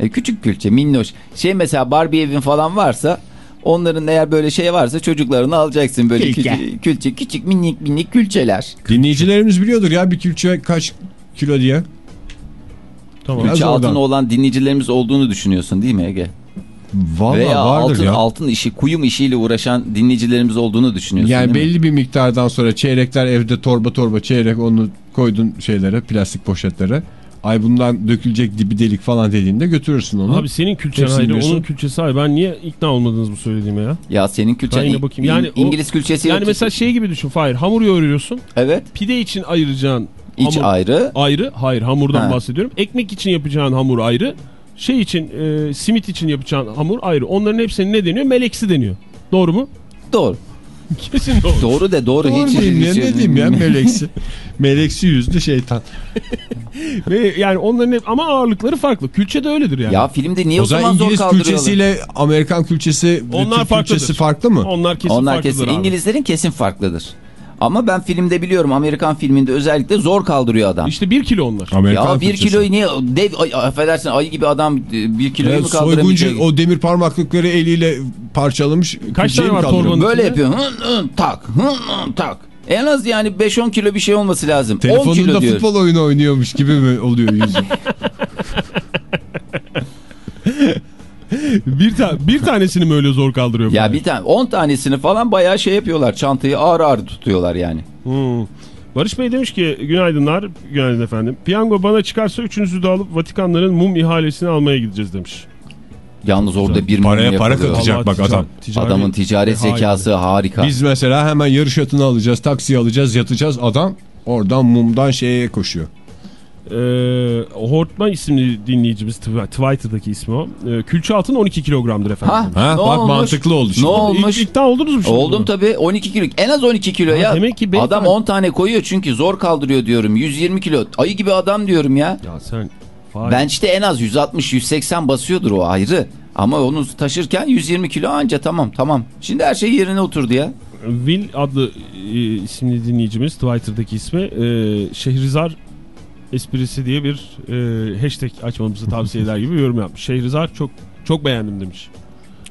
E, küçük külçe minnoş. Şey mesela Barbie evin falan varsa onların eğer böyle şey varsa çocuklarını alacaksın böyle Külçe. külçe, külçe küçük minik minik külçeler. Dinleyicilerimiz biliyordur ya bir külçe kaç kilo diye. Tamam. Külçe oradan. altını olan dinleyicilerimiz olduğunu düşünüyorsun değil mi Ege? Valla Veya vardır altın, ya. altın işi, kuyum işiyle uğraşan dinleyicilerimiz olduğunu düşünüyorsun Yani değil mi? belli bir miktardan sonra çeyrekler evde torba torba çeyrek onu koydun şeylere plastik poşetlere. Ay bundan dökülecek dibi delik falan dediğinde götürürsün onu. Abi senin külçen Hepsini ayrı, biliyorsun. onun külçesi ayrı. Ben niye ikna olmadınız bu söylediğime ya? Ya senin külçen Ben bakayım. Yani İ- o- İngiliz külçesi Yani yok. mesela şey gibi düşün Fahir. Hamur yoğuruyorsun. Evet. Pide için ayıracağın İç Hamur- ayrı. Ayrı. Hayır hamurdan Ha. bahsediyorum. Ekmek için yapacağın hamur ayrı. Şey için e, simit için yapacağın hamur ayrı. Onların hepsinin ne deniyor? Meleksi deniyor. Doğru mu? Doğru. Kesin doğru. Doğru de doğru. Doğru hiç, diyeyim ya ne diyeyim ya meleksi. meleksi yüzlü şeytan. Ve yani onların hep, ama ağırlıkları farklı. Külçe de öyledir yani. Ya filmde niye o, O zaman zaman zor İngiliz kaldırıyorlar? külçesiyle Amerikan külçesi Onlar Türk farklıdır. külçesi farklı mı? Onlar kesin Onlar farklıdır kesin. abi. İngilizlerin kesin farklıdır. Ama ben filmde biliyorum Amerikan filminde özellikle zor kaldırıyor adam. İşte bir kilo onlar. Amerikan ya bir külçesi. kiloyu niye dev ay, affedersin ayı gibi adam e, bir kiloyu Evet, mu kaldıramayacak? soyguncu o demir parmaklıkları eliyle parçalamış. Kaç tane mi var kaldırıyor? torbanın? Böyle içinde? yapıyor. Hın hın tak hın hın tak. En az yani 5-10 kilo bir şey olması lazım. 10 kilo Telefonunda diyor. futbol oyunu oynuyormuş gibi mi oluyor yüzü? Bir, ta bir tanesini mi öyle zor kaldırıyor? Ya bir tane 10 tanesini falan bayağı şey yapıyorlar. Çantayı ağır ağır tutuyorlar yani. Hmm. Barış Bey demiş ki günaydınlar, günaydın efendim. Piyango bana çıkarsa üçünüzü de alıp Vatikanların mum ihalesini almaya gideceğiz demiş. Yalnız orada bir Paraya mum para katacak bak ticari- adam. ticari- Adamın ticaret Hayır. zekası harika. Biz mesela hemen yarış atını alacağız, taksiyi alacağız, yatacağız. Adam oradan mumdan şeye koşuyor. Ee, Hortman isimli dinleyicimiz Tw- Twitter'daki ismi o. Ee, külçe altın 12 kilogramdır efendim. Ha, Ha, bak olmuş? mantıklı oldu şimdi. Ne olmuş? İlk, ikna oldunuz mu şimdi? Oldum tabii 12 kilo. En az 12 kilo Ha, ya. demek ki beyefendi- Adam 10 tane koyuyor çünkü zor kaldırıyor diyorum. 120 kilo. Ayı gibi adam diyorum ya. Ya sen... Ben işte en az 160-180 basıyordur o ayrı. Ama onu taşırken 120 kilo anca tamam tamam. Şimdi her şey yerine oturdu ya. Will adlı e, isimli dinleyicimiz Twitter'daki ismi e, Şehrizar esprisi diye bir e, hashtag açmamızı tavsiye eder gibi yorum yapmış. Şehrizar çok çok beğendim demiş.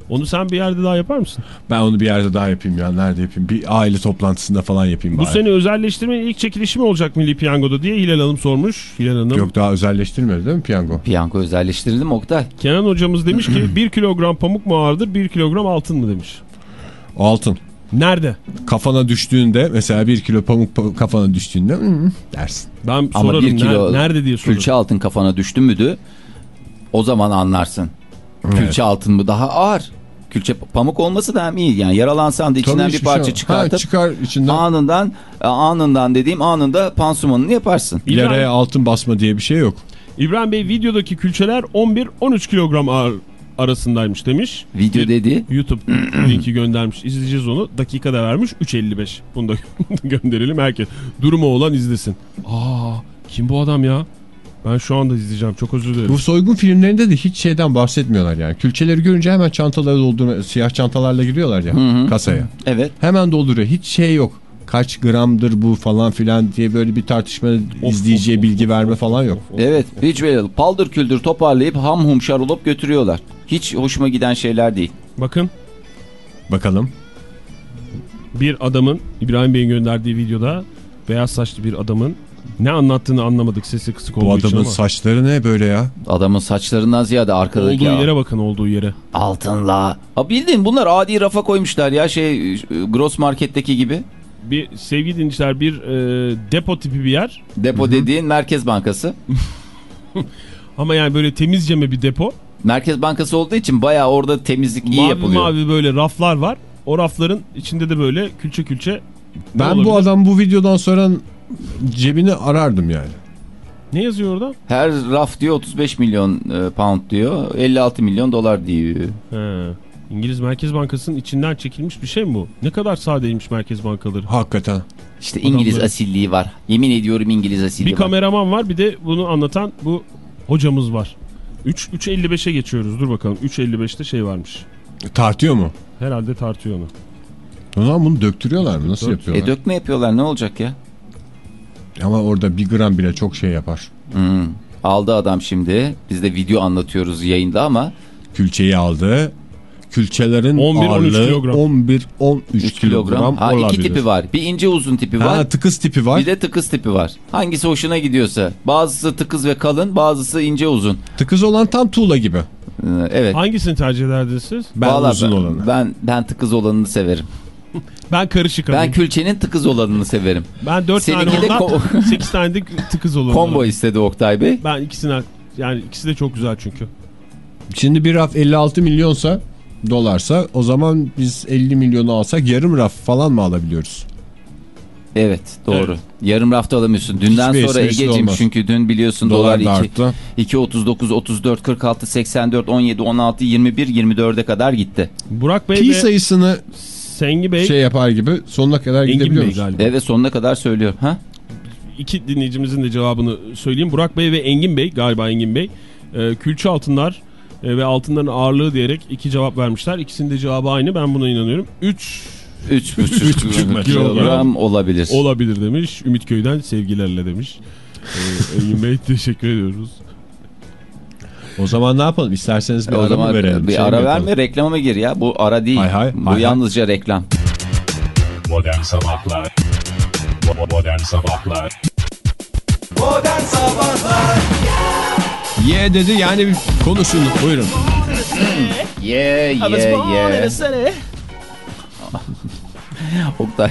Onu sen bir yerde daha yapar mısın? Ben onu bir yerde daha yapayım ya. Nerede yapayım? Bir aile toplantısında falan yapayım Bu bari. sene özelleştirmenin ilk çekilişi mi olacak Milli Piyango'da diye Hilal Hanım sormuş. Hilal Hanım. Yok daha özelleştirmedi değil mi piyango? Piyango özelleştirildi mi Oktay? Kenan hocamız demiş ki 1 kilogram pamuk mu ağırdır 1 kilogram altın mı demiş. Altın. Nerede? Kafana düştüğünde mesela bir kilo pamuk pa- kafana düştüğünde "Hı, dersin. Ben Ama sorarım bir kilo ner- nerede diye sorarım. Külçe altın kafana düştü müdü o zaman anlarsın. Külçe altın mı daha ağır. Külçe pamuk olması da hem iyi. Yani yaralansan da içinden Tabii bir parça şey- çıkartıp Ha, çıkar içinden. anından anından dediğim anında pansumanını yaparsın. Yaraya altın basma diye bir şey yok. İbrahim Bey videodaki külçeler 11-13 kilogram ağır arasındaymış demiş. Video Bir- dedi. YouTube linki göndermiş. İzleyeceğiz onu. Dakika da vermiş. 3.55. Bunu da gönderelim herkes. Durumu olan izlesin. Aa kim bu adam ya? Ben şu anda izleyeceğim. Çok özür dilerim. Bu soygun filmlerinde de hiç şeyden bahsetmiyorlar yani. Külçeleri görünce hemen çantaları doldurma, siyah çantalarla giriyorlar ya hı. kasaya. Evet. Hemen dolduruyor. Hiç şey yok. Kaç gramdır bu falan filan diye böyle bir tartışma izleyiciye of, bilgi of, verme of, falan yok. Evet. Hiç böyle paldır küldür toparlayıp ham hum şarılıp götürüyorlar. Hiç hoşuma giden şeyler değil. Bakın Bakalım. bir adamın İbrahim Bey'in gönderdiği videoda beyaz saçlı bir adamın ne anlattığını anlamadık sesi kısık Bu olduğu için adamın ama. saçları ne böyle ya? Adamın saçlarından ziyade arkadaki Olduğu yere bakın olduğu yere. altınla. Ha bildiğin bunlar adi rafa koymuşlar ya şey e, gross marketteki gibi. Bir sevgili dinleyiciler bir e, depo tipi bir yer. Depo dediğin Merkez Bankası. Ama yani böyle temizce mi bir depo? Merkez Bankası olduğu için bayağı orada temizlik iyi mavi yapılıyor. mavi böyle raflar var. O rafların içinde de böyle külçe külçe Ben bu adam bu videodan sonra cebini arardım yani. Ne yazıyor orada? Her raf diyor 35 milyon e, pound diyor. 56 milyon dolar diyor. He. İngiliz Merkez Bankası'nın içinden çekilmiş bir şey mi bu? Ne kadar sadeymiş Merkez Bankaları. Hakikaten. İşte İngiliz Adamları- asilliği var. Yemin ediyorum İngiliz asilliği Bir var. kameraman var bir de bunu anlatan bu hocamız var. 3 3.55'e geçiyoruz. Dur bakalım. 3.55'te şey varmış. Tartıyor mu? Herhalde tartıyor onu. O zaman bunu döktürüyorlar mı? Nasıl Dök- yapıyorlar? E dökme yapıyorlar ne olacak ya? Ama orada bir gram bile çok şey yapar. Hmm. Aldı adam şimdi. Biz de video anlatıyoruz yayında ama Külçeyi aldı. Külçelerin 11-13 ağırlığı kilogram. 11-13 3 kilogram, kilogram. Ha, olabilir. iki tipi var. Bir ince uzun tipi var. Ha, tıkız tipi var. Bir de tıkız tipi var. Hangisi hoşuna gidiyorsa. Bazısı tıkız ve kalın, bazısı ince uzun. Tıkız olan tam tuğla gibi. Ee, evet. Hangisini tercih ederdiniz siz? Ben Vallahi uzun ben, olanı. Ben, ben tıkız olanını severim. Ben karışık Ben alayım. külçenin tıkız olanını severim. Ben 4 tane Seninki de ondan ko- 8 tane de tıkız olur. Combo istedi Oktay Bey. Ben ikisine yani ikisi de çok güzel çünkü. Şimdi bir raf 56 milyonsa dolarsa o zaman biz 50 milyonu alsak yarım raf falan mı alabiliyoruz? Evet doğru. Yarım rafta alamıyorsun. Dünden Hiçbir sonra Ege'cim çünkü dün biliyorsun Dolar dolar, da 2, arttı. 2.39, 34, 46, 84, 17, 16, 21, 24'e kadar gitti. Burak Bey Pi sayısını Sengi Bey şey yapar gibi sonuna kadar Engin gidebiliyor Bey galiba. Evet sonuna kadar söylüyorum. Ha? İki dinleyicimizin de cevabını söyleyeyim. Burak Bey ve Engin Bey galiba Engin Bey e, külçe altınlar e, ve altınların ağırlığı diyerek iki cevap vermişler. İkisinin de cevabı aynı ben buna inanıyorum. 3 3,5 kilogram kilogram olabilir. olabilir demiş. Ümitköy'den sevgilerle demiş. E, Engin Bey teşekkür ediyoruz. O zaman ne yapalım? İsterseniz bir E, o ara mı zaman verelim? bir Şey ara yapalım? verme reklama mı gir ya? Bu ara değil. Hay hay, Bu hay hay. yalnızca reklam. Modern Sabahlar Bo- Modern Sabahlar Ye dedi yani bir konuşun buyurun. Ye ye ye. Oktay.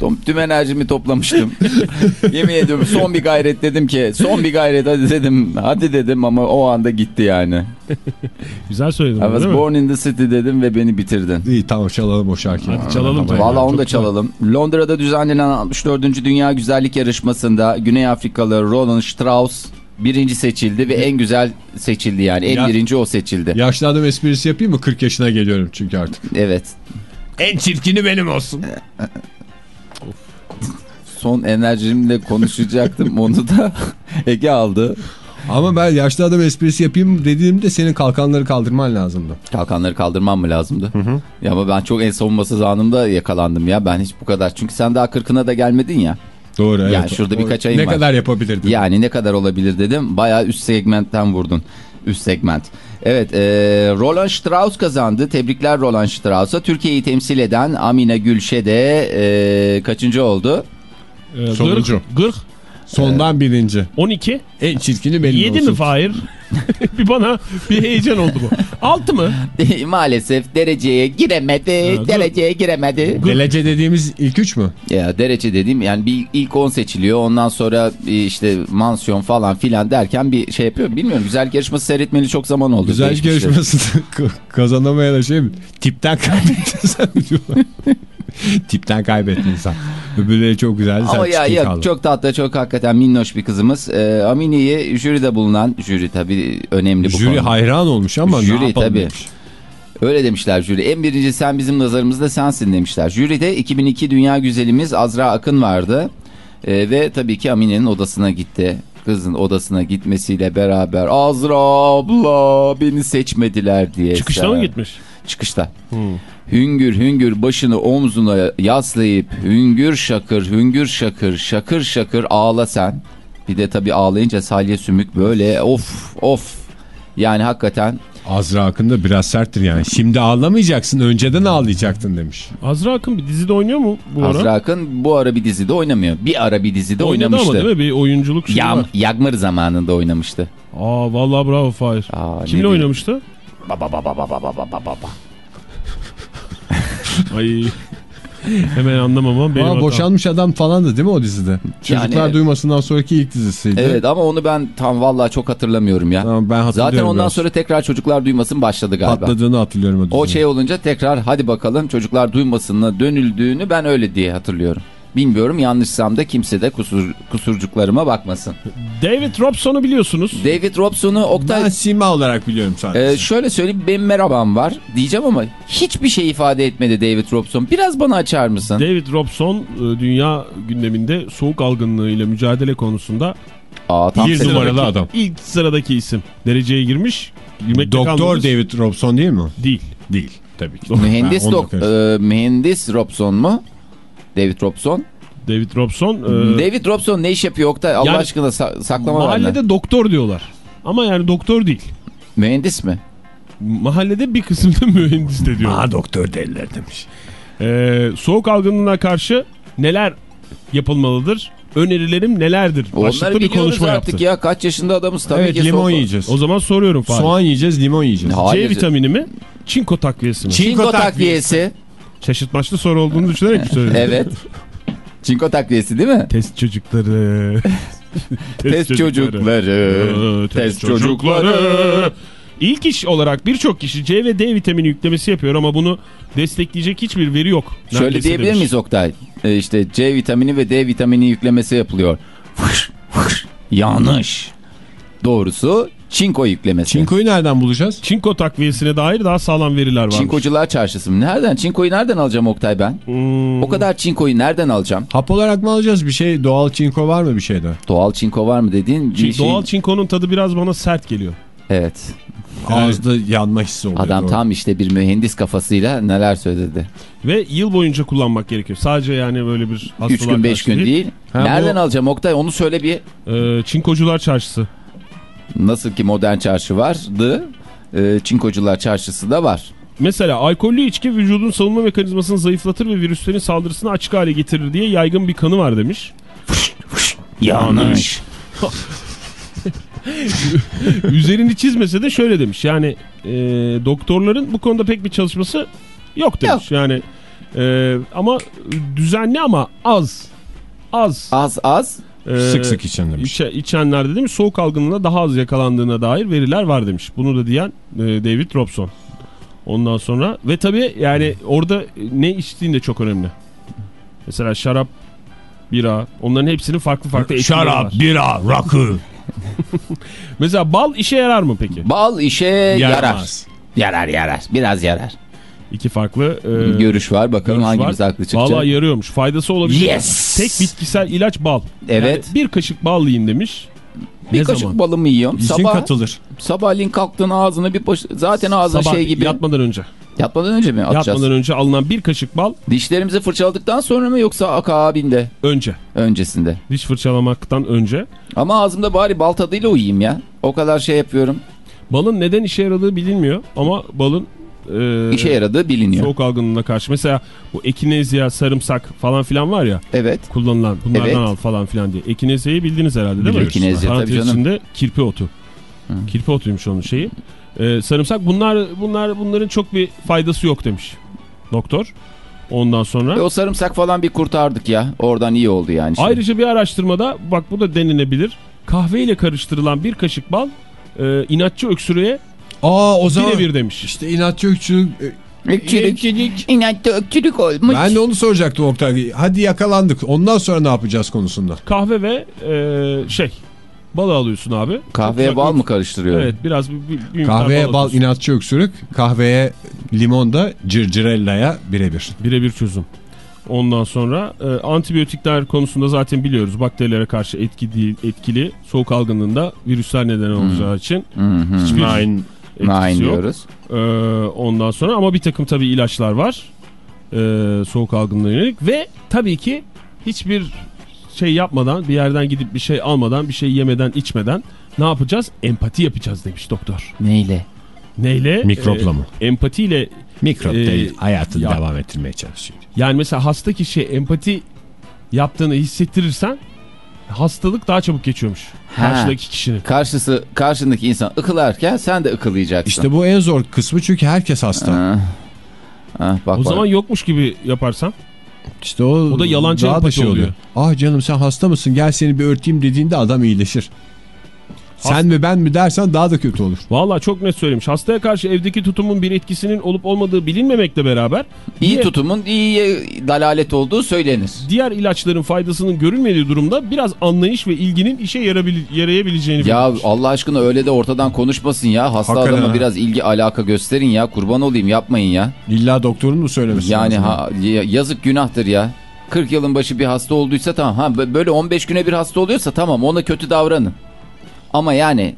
Tom, tüm enerjimi toplamıştım. Yemin ediyorum son bir gayret dedim ki son bir gayret hadi dedim. Hadi dedim ama o anda gitti yani. Güzel söyledin I was değil mi? born in the city dedim ve beni bitirdin. İyi tamam çalalım o şarkıyı. Hadi çalalım tabii. Valla onu da Çok güzel. çalalım. Londra'da düzenlenen 64. Dünya Güzellik Yarışması'nda Güney Afrikalı Roland Strauss birinci seçildi ve en güzel seçildi yani. En Ya- birinci o seçildi. Yaşlı adam esprisi yapayım mı? 40 yaşına geliyorum çünkü artık. Evet. En çirkini benim olsun. Son enerjimle konuşacaktım onu da Ege aldı. Ama ben yaşlı adam esprisi yapayım dediğimde senin kalkanları kaldırman lazımdı. Kalkanları kaldırmam mı lazımdı? Ya ama ben çok en savunmasız anımda yakalandım ya. Ben hiç bu kadar. Çünkü sen daha kırkına da gelmedin ya. Doğru evet. Yani şurada birkaç ayın Ne var. kadar yapabilirdin? Yani ne kadar olabilir dedim. Bayağı üst segmentten vurdun. Üst segment. Evet, e, Roland Strauss kazandı. Tebrikler Roland Strauss'a. Türkiye'yi temsil eden Amine Gülşe de e, kaçıncı oldu? Sonuncu. 40, 40 Sondan birinci. 12 En çirkini benim 7 olsun. mi Fahir? bir bana bir heyecan oldu bu. 6 mı? Maalesef dereceye giremedi. dur. dereceye giremedi. Delece dediğimiz ilk üç mü? Ya derece dediğim yani bir ilk 10 seçiliyor. Ondan sonra işte mansiyon falan filan derken bir şey yapıyor. Bilmiyorum güzellik yarışması seyretmeli çok zaman oldu. Güzellik Geçmişte. yarışmasını kazanamayan şey mi? Tipten kaybettin sen? Tipten kaybettin sen. Öbürleri çok güzeldi sen Ama ya, kaldın. çok tatlı çok hakikaten minnoş bir kızımız. Ee, Amine'yi jüride bulunan jüri tabii önemli bu Jüri konu. hayran olmuş ama Jüri ne yapalım tabii. demiş. Öyle demişler jüri. En birinci sen bizim nazarımızda sensin demişler. Jüride 2002 dünya güzelimiz Azra Akın vardı. Ee, ve tabii ki Amine'nin odasına gitti. Kızın odasına gitmesiyle beraber Azra abla beni seçmediler diye. Çıkışta mı gitmiş? Çıkışta. Hüngür hüngür başını omzuna yaslayıp hüngür şakır hüngür şakır şakır şakır ağla sen. Bir de tabii ağlayınca salya sümük böyle of of. Yani hakikaten Azra Akın da biraz serttir yani. Şimdi ağlamayacaksın önceden ağlayacaktın demiş. Azra Akın bir dizide oynuyor mu bu Azra ara? Akın bu ara bir dizide oynamıyor. Bir ara bir dizide Oynadı oynamıştı. ama değil mi? Bir oyunculuk şeyi Yam, var. Yagmır zamanında oynamıştı. Aa vallahi bravo Fahir. Aa, Kimle oynamıştı? Baba baba baba baba baba baba. Ay. Hemen anlamamam benim Ama hatam. boşanmış adam falan da değil mi o dizide? Çocuklar Yani- duymasından sonraki ilk dizisiydi. Evet ama onu ben tam vallahi çok hatırlamıyorum ya. Tamam, ben hatırlıyorum Zaten ondan biraz. sonra tekrar çocuklar duymasın başladı galiba. Patladığını hatırlıyorum o dizinin. O şey olunca tekrar hadi bakalım çocuklar duymasınla dönüldüğünü ben öyle diye hatırlıyorum. Bilmiyorum yanlışsam da kimse de kusur, kusurcuklarıma bakmasın. David Robson'u biliyorsunuz. David Robson'u Oktay Ben sima olarak biliyorum sadece. e, şöyle söyleyeyim benim merhabam var diyeceğim ama hiçbir şey ifade etmedi David Robson. Biraz bana açar mısın? David Robson e, dünya gündeminde soğuk algınlığı ile mücadele konusunda Aa, tam bir numaralı sıradaki- adam. İlk sıradaki isim. Dereceye girmiş. Doktor kalmamış. David Robson değil mi? Değil. Değil. Tabii ki. Mühendis, dok e, mühendis Robson mu? David Robson. David Robson. e, David Robson ne iş yapıyor Oktay? Allah Yani aşkına sa- saklama mahallede benden. doktor diyorlar. Ama yani doktor değil. Mühendis mi? Mahallede bir kısımda mühendis de diyorlar. Aa doktor derler demiş. E, soğuk algınlığına karşı neler yapılmalıdır? Önerilerim nelerdir? Onları Başlıklı bir konuşma artık yaptı. ya. Kaç yaşında adamız tabii Evet ki. limon soğuk- yiyeceğiz. O zaman soruyorum Fahri. Soğan yiyeceğiz limon yiyeceğiz. Hayır. C vitamini mi? Çinko takviyesi mi? Çinko takviyesi. Şaşırtmaçlı soru olduğunu düşünerek mi söyledin? Evet. Çinko takviyesi değil mi? Test çocukları. Test çocukları. Ee, Test çocukları. İlk iş olarak birçok kişi C ve D vitamini yüklemesi yapıyor ama bunu destekleyecek hiçbir veri yok. Şöyle Neredeyse diyebilir demiş. miyiz Oktay? Ee, işte C vitamini ve D vitamini yüklemesi yapılıyor. Fış, fış. Yanlış. Doğrusu çinko yüklemesi. Çinkoyu nereden bulacağız? Çinko takviyesine dair daha sağlam veriler var. Çinkocular çarşısı mı? Nereden? Çinkoyu nereden alacağım Oktay ben? Hmm. O kadar çinkoyu nereden alacağım? Hap olarak mı alacağız bir şey? Doğal çinko var mı bir şeyde? Doğal çinko var mı dediğin bir Çin- şey. Doğal çinkonun tadı biraz bana sert geliyor. Evet. Ağızda yanma hissi oluyor. Adam doğru. tam işte bir mühendis kafasıyla neler söyledi. Ve yıl boyunca kullanmak gerekiyor. Sadece yani böyle bir hastalığa 3 gün 5 karşı gün değil. Ha, Nereden bu- alacağım Oktay onu söyle bir. Ee, Çinkocular çarşısı. Nasıl ki modern çarşı vardı. e, Çinkocular çarşısı da var. Mesela alkollü içki vücudun savunma mekanizmasını zayıflatır ve virüslerin saldırısını açık hale getirir diye yaygın bir kanı var demiş. Yanlış. Üzerini çizmese de şöyle demiş. Yani e, doktorların bu konuda pek bir çalışması yok demiş. Yani e, ama düzenli ama az. Az. Az az. E, Sık sık içen demiş. içe- içenlerde demiş soğuk algınlığına daha az yakalandığına dair veriler var demiş. Bunu da diyen e, David Robson. Ondan sonra ve tabii yani orada ne içtiğin de çok önemli. Mesela şarap, bira onların hepsinin farklı farklı etkileri var. bira, rakı. Mesela bal işe yarar mı peki? Bal işe yarar. Yaramaz. Yarar yarar. Biraz yarar. İki farklı e, Görüş var. Bakalım görüş hangimiz var. haklı çıkacak. Vallahi yarıyormuş. Faydası olabilir. Yes! Tek bitkisel ilaç bal. Evet. Yani bir kaşık bal yiyin demiş. bir ne kaşık zaman? balımı yiyorum. İzin Sabah, katılır. sabahleyin kalktığın ağzına bir poş... Zaten ağzın Sabah şey gibi. yatmadan önce. Yatmadan önce mi atacağız? Yatmadan önce alınan bir kaşık bal Dişlerimizi fırçaladıktan sonra mı yoksa akabinde? önce. Öncesinde. Diş fırçalamaktan önce. Ama ağzımda bari bal tadıyla uyuyayım ya. O kadar şey yapıyorum. Balın neden işe yaradığı bilinmiyor ama balın e, İşe yaradığı biliniyor. soğuk algınlığına karşı. Mesela bu ekinezya, sarımsak falan filan var ya Evet. kullanılan bunlardan Evet. al falan filan diye. Ekinezyayı bildiniz herhalde değil mi? Ekinezya, tabii canım. içinde kirpi otu. Kirpi otuymuş onun şeyi. Ee, sarımsak bunlar bunlar bunların çok bir faydası yok demiş doktor. Ondan sonra Ve o sarımsak falan bir kurtardık ya. Oradan iyi oldu yani. şimdi. ayrıca bir araştırmada bak bu da denilebilir. Kahve ile karıştırılan bir kaşık bal e, inatçı öksürüğe Aa o zaman birebir demiş. işte inatçı öksürük. Öksürük. İnatçı öksürük olmuş. Ben de onu soracaktım Oktay. Hadi yakalandık. Ondan sonra ne yapacağız konusunda? Kahve ve e, şey balı alıyorsun abi. Kahveye Çok- bal mı karıştırıyor? Evet biraz bir, bir, Kahveye bal atıyorsun. inatçı öksürük. Kahveye limon da cırcırellaya birebir. Birebir çözüm. Ondan sonra e, antibiyotikler konusunda zaten biliyoruz bakterilere karşı etkili, etkili soğuk algınlığında virüsler neden olacağı için Hı hı. hiçbir Nine. Etkisi Nine yok. diyoruz. E, ondan sonra ama bir takım tabii ilaçlar var e, soğuk algınlığına yönelik ve tabii ki hiçbir şey yapmadan bir yerden gidip bir şey almadan bir şey yemeden içmeden ne yapacağız? Empati yapacağız demiş doktor. Neyle? Neyle? Mikropla mı? E, empatiyle Mikrop Ee, değil. Hayatını ya- devam ettirmeye çalışıyor. Yani mesela hasta kişiye empati yaptığını hissettirirsen hastalık daha çabuk geçiyormuş. Ha. Karşıdaki kişinin. Karşısı, karşındaki insan ıkılarken sen de ıkılayacaksın. İşte bu en zor kısmı çünkü herkes hasta. Ah. Ah, bak, O bak. zaman yokmuş gibi yaparsan. İşte o, O da yalancı empati şey oluyor. oluyor. Ah canım sen hasta mısın gel seni bir örteyim dediğinde adam iyileşir. Sen mi ben mi dersen daha da kötü olur. Valla çok net söylemiş. Hastaya karşı evdeki tutumun bir etkisinin olup olmadığı bilinmemekle beraber İyi diğer, tutumun iyiye dalalet olduğu söylenir. diğer ilaçların faydasının görülmediği durumda biraz anlayış ve ilginin işe yarayabileceğini Ya belirtmiş. Allah aşkına öyle de ortadan konuşmasın ya. Hasta Hakikaten adama ha. biraz ilgi alaka gösterin ya. Kurban olayım yapmayın ya. İlla doktorun mu söylemesi Yani ha, ya- yazık günahtır ya. 40 yılın başı bir hasta olduysa tamam. Ha bö- böyle 15 güne bir hasta oluyorsa tamam ona kötü davranın. Ama yani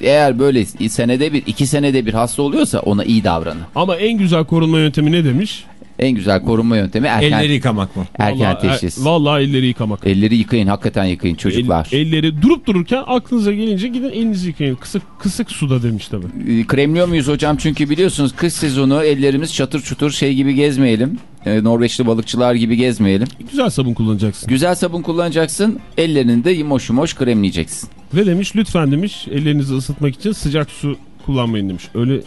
eğer böyle senede bir, iki senede bir hasta oluyorsa ona iyi davranın. Ama en güzel korunma yöntemi ne demiş? En güzel korunma yöntemi erken, Elleri yıkamak mı? erken Vallahi- teşhis. e, Vallahi elleri yıkamak. Elleri yıkayın hakikaten yıkayın çocuklar. El- elleri durup dururken aklınıza gelince gidin elinizi yıkayın. Kısık, kısık suda demiş tabii. Kremliyor muyuz hocam? Çünkü biliyorsunuz kış sezonu ellerimiz çatır çutur şey gibi gezmeyelim. Ee, Norveçli balıkçılar gibi gezmeyelim. Güzel sabun kullanacaksın. Güzel sabun kullanacaksın. Ellerini de yumuş yumuş kremleyeceksin. Ve demiş lütfen demiş ellerinizi ısıtmak için sıcak su kullanmayın demiş. Öyle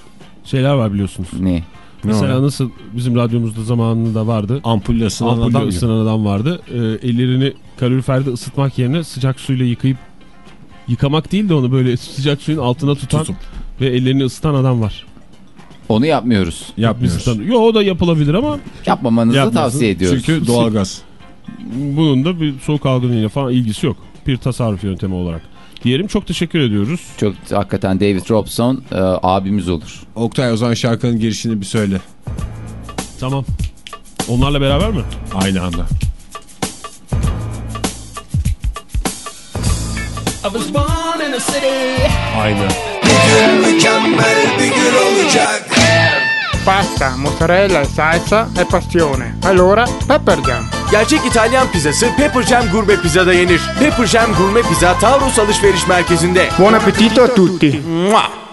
şeyler var biliyorsunuz. Ne? Mesela nasıl bizim radyomuzda zamanında vardı. Ampulle ısınan Ampulle adam ısınan adam vardı. Ee, ellerini kaloriferde ısıtmak yerine sıcak suyla yıkayıp yıkamak değil de onu böyle sıcak suyun altına tutan Tutup. ve ellerini ısıtan adam var. Onu yapmıyoruz. Yapmıyoruz. Yo o da yapılabilir ama Yapmamanızı Yapmasın. tavsiye ediyoruz. Çünkü doğalgaz. bunun da bir soğuk algınlığıyla falan ilgisi yok. Bir tasarruf yöntemi olarak. Diyelim çok teşekkür ediyoruz. Çok hakikaten David Robson e, abimiz olur. Oktay o zaman şarkının girişini bir söyle. Tamam. Onlarla beraber mi? Aynı anda. Aynı. Pasta, mozzarella, salsa e passione. Allora, pepper jam. Gerçek İtalyan pizzası Pepper Jam Gurme Pizza'da yenir. Pepper Jam Gurme Pizza Taurus Alışveriş Merkezi'nde. Buon appetito a tutti. Mua!